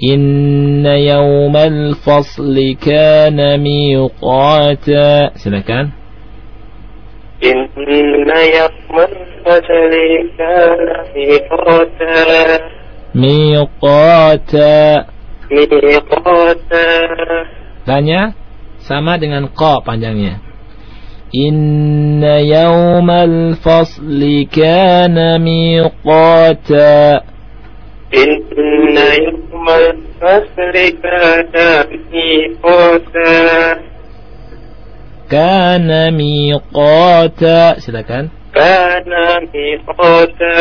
Inna yawmal fasli kana miqata. Silakan. إن يوم الفصل كان ميقاتا Miqata. ميقاتا Tanya sama dengan qa panjangnya. Inna yawmal fasli kana miqata. إن يوم الفصل كان ميقاتا Kana miqata. Silakan. كان ميقاتا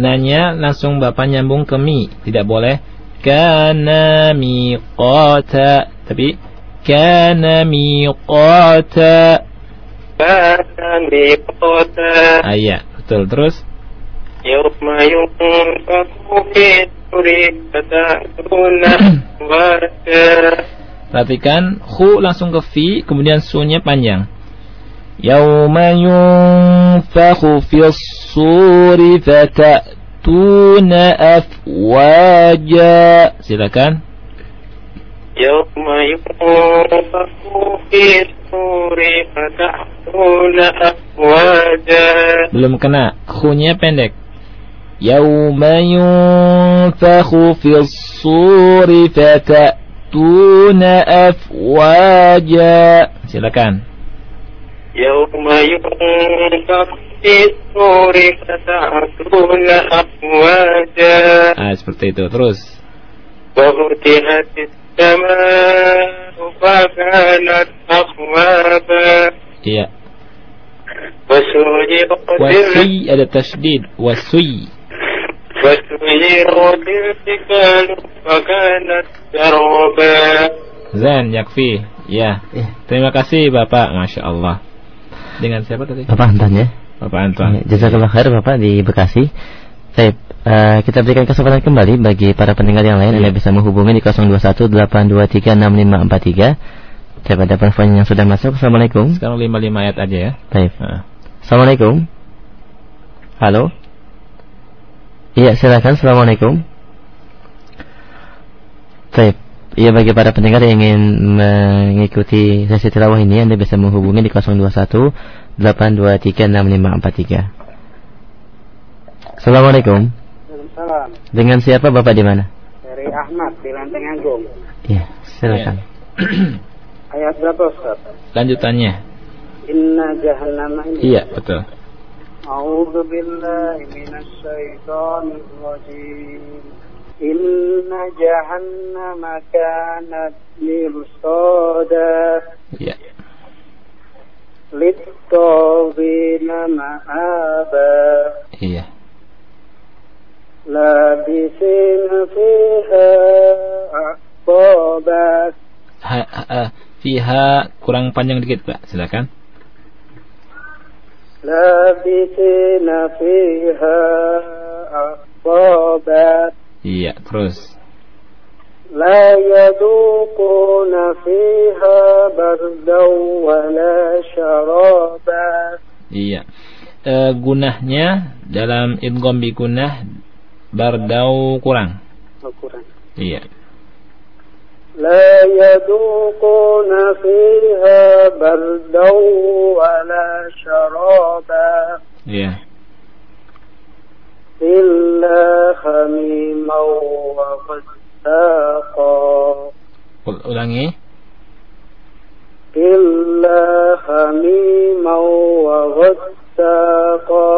Nanya langsung Bapak nyambung ke mi, tidak boleh kana miqata, tapi kana miqata. كان ميقاتا Ah, iya, betul. Terus يوم ينفخ في الصور فتأتون أفواجا perhatikan khu langsung ke fi, kemudian sunya panjang. Yauma yunfakhu fis suri fatatuna afwaja. Silakan. يوم ينفخ في الصور فتأتون أفواجا Belum kena. Khu-nya pendek. Yauma yunfakhu fis suri fatatuna afwaja. Silakan. يوم ينفخ في الصور فتأتون أفواجا Ah, seperti itu. Terus. وفتحت السماء فكانت أبوابا Iya. وسيرت Wasi ada tasdid. Wasi. وسيرت الجبال فكانت سرابا Zan, yakfi. Ya. Terima kasih Bapak. Masya Allah. Dengan siapa tadi? Bapak Anton ya. Bapak Anton. Ya, Jazakallah khair Bapak di Bekasi. Baik, eh, kita berikan kesempatan kembali bagi para pendengar yang lain Anda bisa menghubungi di 0218236543. Saya pada telepon yang sudah masuk. Assalamualaikum. Sekarang 55 ayat aja ya. Baik. Nah. Assalamualaikum. Halo. Iya, silakan. Assalamualaikum. Baik. Iya bagi para pendengar yang ingin mengikuti sesi tilawah ini Anda bisa menghubungi di 021 823 6543. Assalamualaikum. Salam Dengan siapa Bapak di mana? dari Ahmad di Lenteng Agung. Iya, silakan. Ayat berapa Ustaz? Lanjutannya. Inna jahannama ini. Iya, betul. A'udzu billahi minasyaitonir rajim. Inna jahannama kanat mirsada Iya. lit-taghina ma'aba Iya. labisina fiha aqaba Ha, ha, eh, fiha kurang panjang dikit, Pak. Silakan labisina fiha ahsabat Iya, terus. La yaduquna fiha bardaw wa la syaraba. Iya. E, gunahnya dalam idgham bi gunah bardaw kurang. Oh, kurang. Iya. لا يذوقون فيها بردا ولا شرابا Iya. إلا حميما وغساقا Ul- Ulangi. إلا حميما وغساقا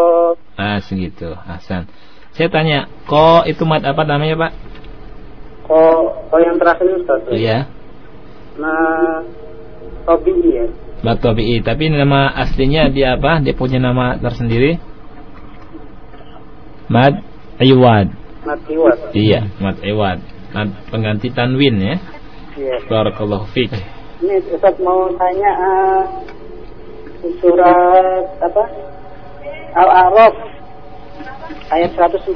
Ah, segitu. Hasan. Saya tanya, ko itu mat apa namanya, Pak? Oh, oh yang terakhir Ustaz Iya. Nah Tobi ya Mad tabi'i. Tapi nama aslinya dia apa? Dia punya nama tersendiri. Mad iwad. Mad iwad. Iya, mad iwad. Mad pengganti tanwin ya. Iya. Barakallahu fiik. Ini Ustaz mau tanya uh, surat apa? Al-A'raf ayat 147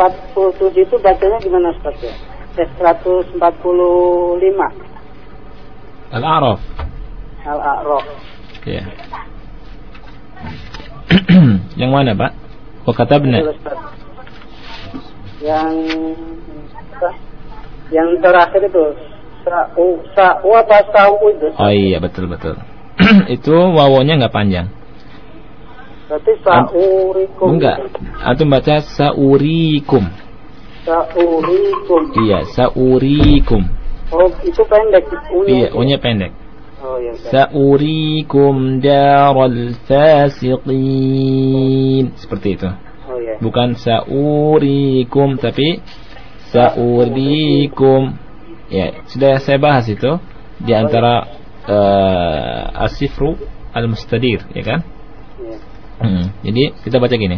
itu bacanya gimana Ustaz ya? Eh, 145 Al-A'raf. Al-A'raf. Ya. Yang mana, Pak? Katabna. Betul, Ustaz. Yang yang terakhir itu sa'u sa'u apa sa'u itu? Oh iya, betul betul. itu wawonya nggak panjang. Berarti sa'urikum. Enggak. Antum baca saurikum. Sa'urikum. Iya, saurikum. Oh, itu pendek. Iya, unya pendek. Oh iya. Ustaz. Saurikum daral fasiqin. Seperti itu. Oh iya. Bukan saurikum tapi saurikum. Ya, sudah saya bahas itu di antara uh, asifru al-mustadir, ya kan? Iya. Hmm, Jadi kita baca gini.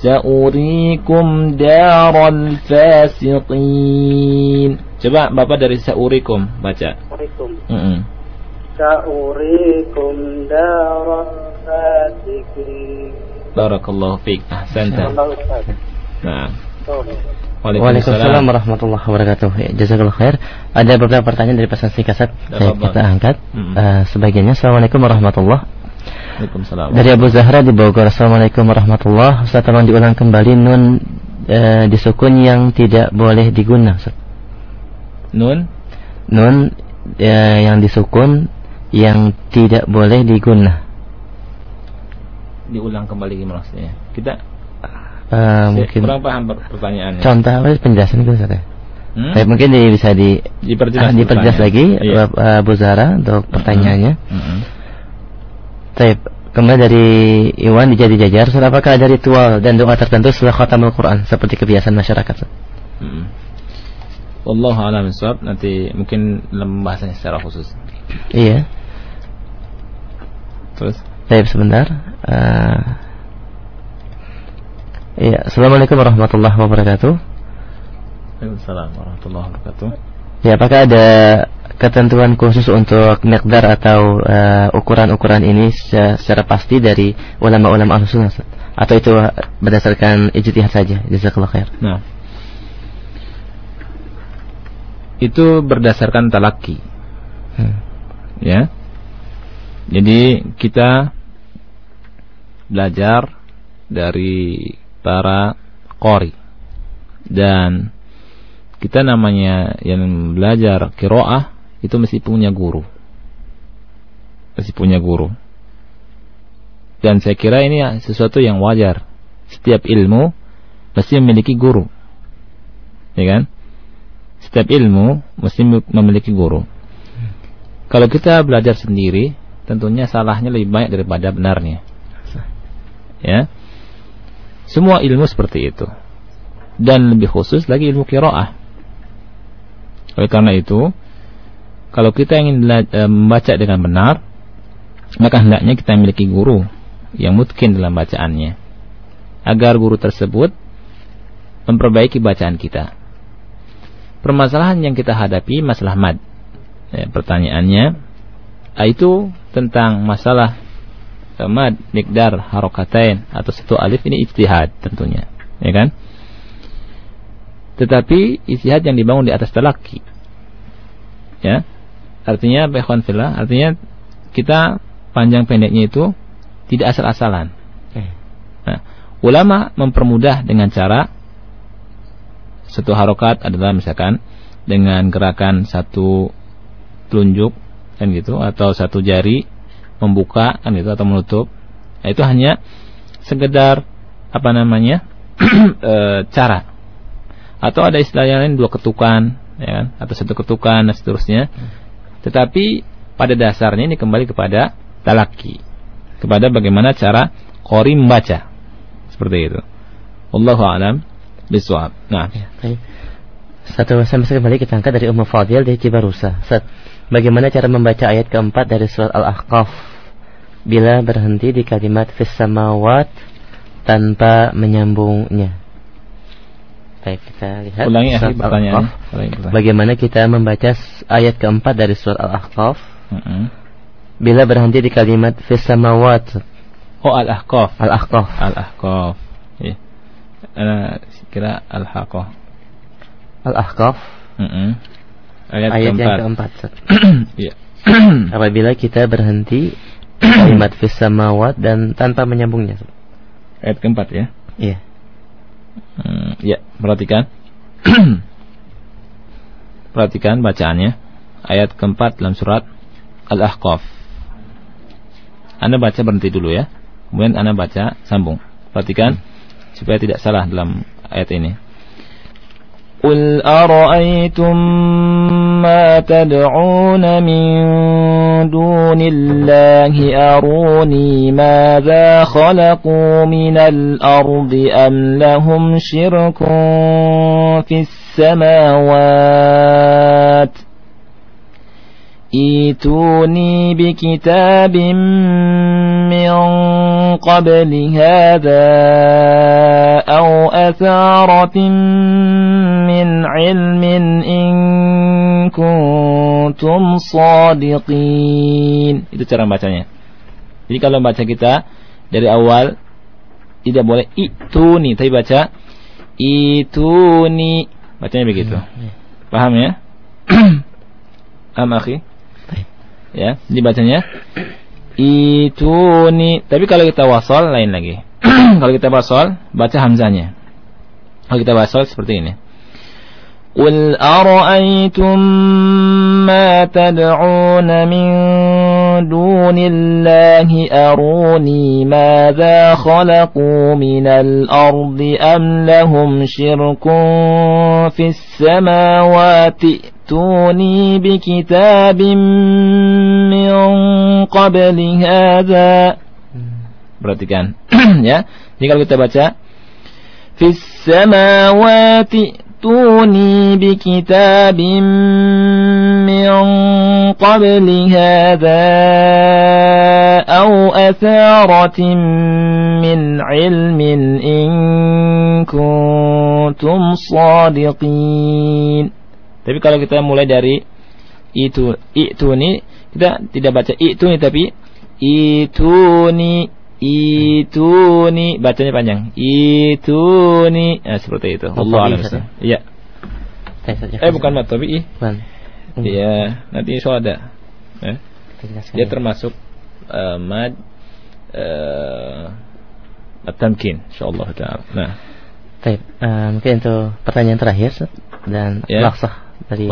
Sa'urikum daral fasiqin. Coba Bapak dari Sa'urikum baca. Sa'urikum. Mm-mm. Sa'urikum daral fasiqin. Barakallahu fiik. Ahsanta. Nah. Waalaikumsalam warahmatullahi wabarakatuh. Ya, jazakallahu khair. Ada beberapa pertanyaan dari pesan singkat saya kita angkat. Mm-mm. Eh, sebagiannya Assalamualaikum warahmatullahi Waalaikumsalam. Dari Abu Zahra di Bogor. Assalamualaikum warahmatullahi Ustaz tolong diulang kembali nun eh, disukun yang tidak boleh diguna. Ustaz. Nun Nun eh, yang disukun yang tidak boleh diguna. diulang kembali gimana maksudnya? Kita saya mungkin kurang paham per- pertanyaannya. contoh apa penjelasan itu Ustaz ya? Hmm? Tapi mungkin di, bisa di Diperjelas ah, diperjelas lagi Iya. uh, Abu Zara untuk pertanyaannya. Mm-mm. Taib. Kemudian dari Iwan di Jadi Jajar, Ustaz, apakah ada ritual dan doa tertentu setelah khatamul Quran seperti kebiasaan masyarakat? Mm-mm. Wallahu a'lam bishawab. Nanti mungkin dalam pembahasannya secara khusus. Iya. Terus Taib sebentar. Uh, Iya, Assalamualaikum warahmatullahi wabarakatuh. Waalaikumsalam warahmatullahi wabarakatuh. Ya, apakah ada ketentuan khusus untuk miqdar atau eh, ukuran-ukuran ini secara, secara pasti dari ulama-ulama al-sunnah? Atau itu berdasarkan ijtihad saja? Jazakallah khair. Nah, itu berdasarkan talaki, Hmm. ya. Jadi kita belajar dari para qori dan kita namanya yang belajar kiroah itu mesti punya guru, mesti punya guru. Dan saya kira ini sesuatu yang wajar. Setiap ilmu mesti memiliki guru. Ya kan? Setiap ilmu mesti memiliki guru. Kalau kita belajar sendiri, tentunya salahnya lebih banyak daripada benarnya. Ya. Semua ilmu seperti itu. Dan lebih khusus lagi ilmu kiroah. Oleh karena itu, kalau kita ingin eh, membaca dengan benar, maka hendaknya kita memiliki guru yang mungkin dalam bacaannya. Agar guru tersebut memperbaiki bacaan kita. Permasalahan yang kita hadapi masalah mad. Ya, pertanyaannya itu tentang masalah eh, mad mikdar harokatain atau satu alif ini ijtihad tentunya, ya kan? Tetapi ijtihad yang dibangun di atas talaki. Ya. Artinya behon fillah, artinya kita panjang pendeknya itu tidak asal-asalan. Nah, ulama mempermudah dengan cara satu harokat adalah misalkan dengan gerakan satu telunjuk kan gitu atau satu jari membuka kan gitu atau menutup. Nah, itu hanya sekedar apa namanya e, cara. Atau ada istilah yang lain dua ketukan ya kan? Atau satu ketukan dan seterusnya tetapi pada dasarnya ini kembali kepada talaki. Kepada bagaimana cara qori membaca. Seperti itu. Allahu alam bisawab nah. Ya, satu sampai kembali kita angkat dari Ummu Fadil di Cibarusa. Set. bagaimana cara membaca ayat keempat dari surat Al-Ahqaf? Bila berhenti di kalimat fis samawat tanpa menyambungnya Baik, kita lihat. Ulangi ya pertanyaan. Bagaimana kita membaca ayat keempat dari surat Al-Ahqaf? Mm -hmm. Bila berhenti di kalimat fis samawat. Oh, Al-Ahqaf. Al-Ahqaf. Al-Ahqaf. Ya. Ana kira Al-Ahqaf. Al-Ahqaf. Mm -hmm. Ayat, ayat keempat. yang keempat. Iya. Apabila kita berhenti kalimat fis samawat dan tanpa menyambungnya. Ayat keempat ya. Iya. Hmm, ya, perhatikan. perhatikan bacaannya. Ayat keempat dalam surat Al-Ahqaf. Anda baca berhenti dulu ya. Kemudian Anda baca sambung. Perhatikan supaya tidak salah dalam ayat ini. قل أرأيتم ما تدعون من دون الله أروني ماذا خلقوا من الأرض أم لهم شرك في السماوات ۖ ايتوني بكتاب من قبل هذا أو أثارة من علم إن كنتم صادقين itu cara bacanya jadi kalau baca kita dari awal tidak boleh itu nih tapi baca itu nih bacanya begitu paham ya Am akhi? ya dibacanya itu nih tapi kalau kita wasol lain lagi kalau kita wasol baca hamzanya kalau kita wasol seperti ini قل أرأيتم ما تدعون من دون الله أروني ماذا خلقوا من الأرض أم لهم شرك في السماوات ائتوني بكتاب من قبل هذا perhatikan ya. Kalau kita baca fis samawati ائتوني بكتاب من قبل هذا أو أثارة من علم إن كنتم صادقين Tapi kalau kita mulai dari itu itu nih kita tidak baca itu nih tapi itu nih itu nih bacanya panjang. Itu nih nah, seperti itu. Allah alam iya. Eh bukan mat tapi i iya. Nanti soal ada. Eh? dia termasuk uh, mad uh, at-tamkin insyaallah taala. Nah. Baik, uh, mungkin itu pertanyaan terakhir dan ya. laksah dari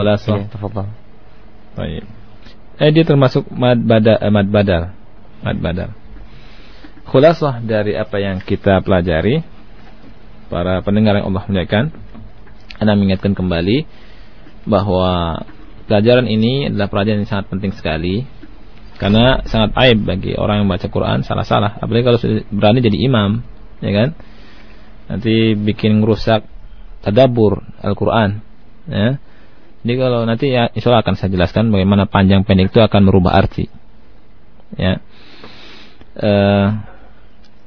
Baik. Eh dia termasuk mad bada eh, mad badal. Mad badal. Khulasah dari apa yang kita pelajari para pendengar yang Allah muliakan, Anda mengingatkan kembali bahwa pelajaran ini adalah pelajaran yang sangat penting sekali karena sangat aib bagi orang yang baca Quran salah-salah apalagi kalau berani jadi imam ya kan nanti bikin merusak tadabur Al-Quran ya jadi kalau nanti ya insya Allah akan saya jelaskan bagaimana panjang pendek itu akan merubah arti. Ya. Uh,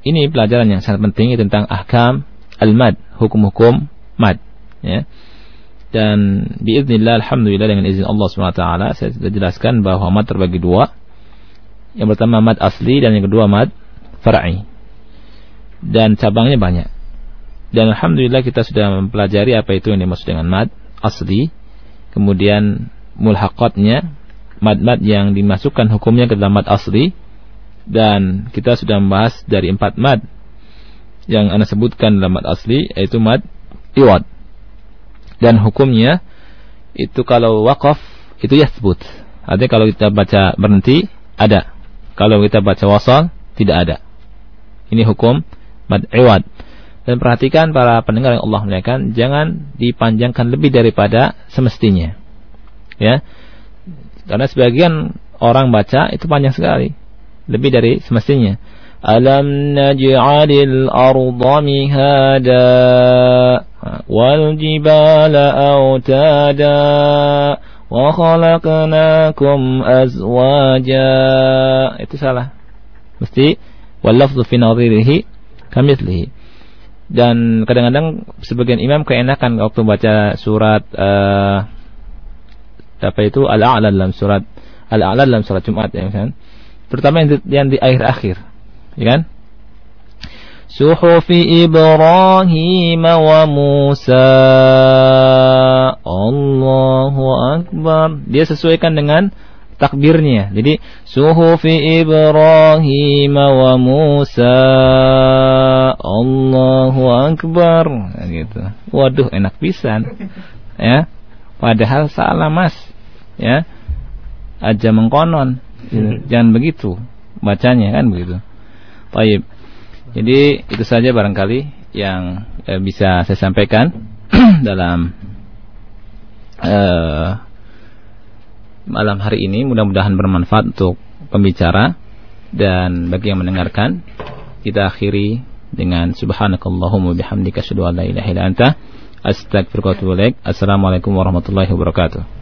ini pelajaran yang sangat penting tentang ahkam al-mad, hukum-hukum mad. Ya. Dan biiznillah alhamdulillah dengan izin Allah SWT saya sudah jelaskan bahwa mad terbagi dua. Yang pertama mad asli dan yang kedua mad far'i. Dan cabangnya banyak. Dan alhamdulillah kita sudah mempelajari apa itu yang dimaksud dengan mad asli kemudian mulhaqatnya mad-mad yang dimasukkan hukumnya ke dalam mad asli dan kita sudah membahas dari empat mad yang anda sebutkan dalam mad asli yaitu mad iwad dan hukumnya itu kalau wakaf itu ya sebut artinya kalau kita baca berhenti ada kalau kita baca wasal tidak ada Ini hukum mad iwad. Dan perhatikan para pendengar yang Allah muliakan, jangan dipanjangkan lebih daripada semestinya. Ya. Karena sebagian orang baca itu panjang sekali. Lebih dari semestinya. Alam naj'alil arda mihada wal jibala autada wa khalaqnakum azwaja. Itu salah. Mesti wal lafdhu fi nadhirihi kamithlihi dan kadang-kadang sebagian imam keenakan waktu baca surat uh, apa itu al-a'la dalam surat al-a'la dalam surat Jumat ya kan terutama yang di, yang di akhir-akhir ya kan Suhufi Ibrahim wa Musa Allahu Akbar Dia sesuaikan dengan takbirnya. Jadi suhufi Ibrahim wa Musa Allahu akbar gitu. Waduh enak pisan. Ya. Padahal salah Mas. Ya. Aja mengkonon. Gitu. Jangan begitu bacanya kan begitu. Baik. Jadi itu saja barangkali yang eh, bisa saya sampaikan dalam eh, malam hari ini mudah-mudahan bermanfaat untuk pembicara dan bagi yang mendengarkan kita akhiri dengan subhanakallahumma bihamdika asyhadu an la ilaha illa anta astaghfiruka wa atubu assalamualaikum warahmatullahi wabarakatuh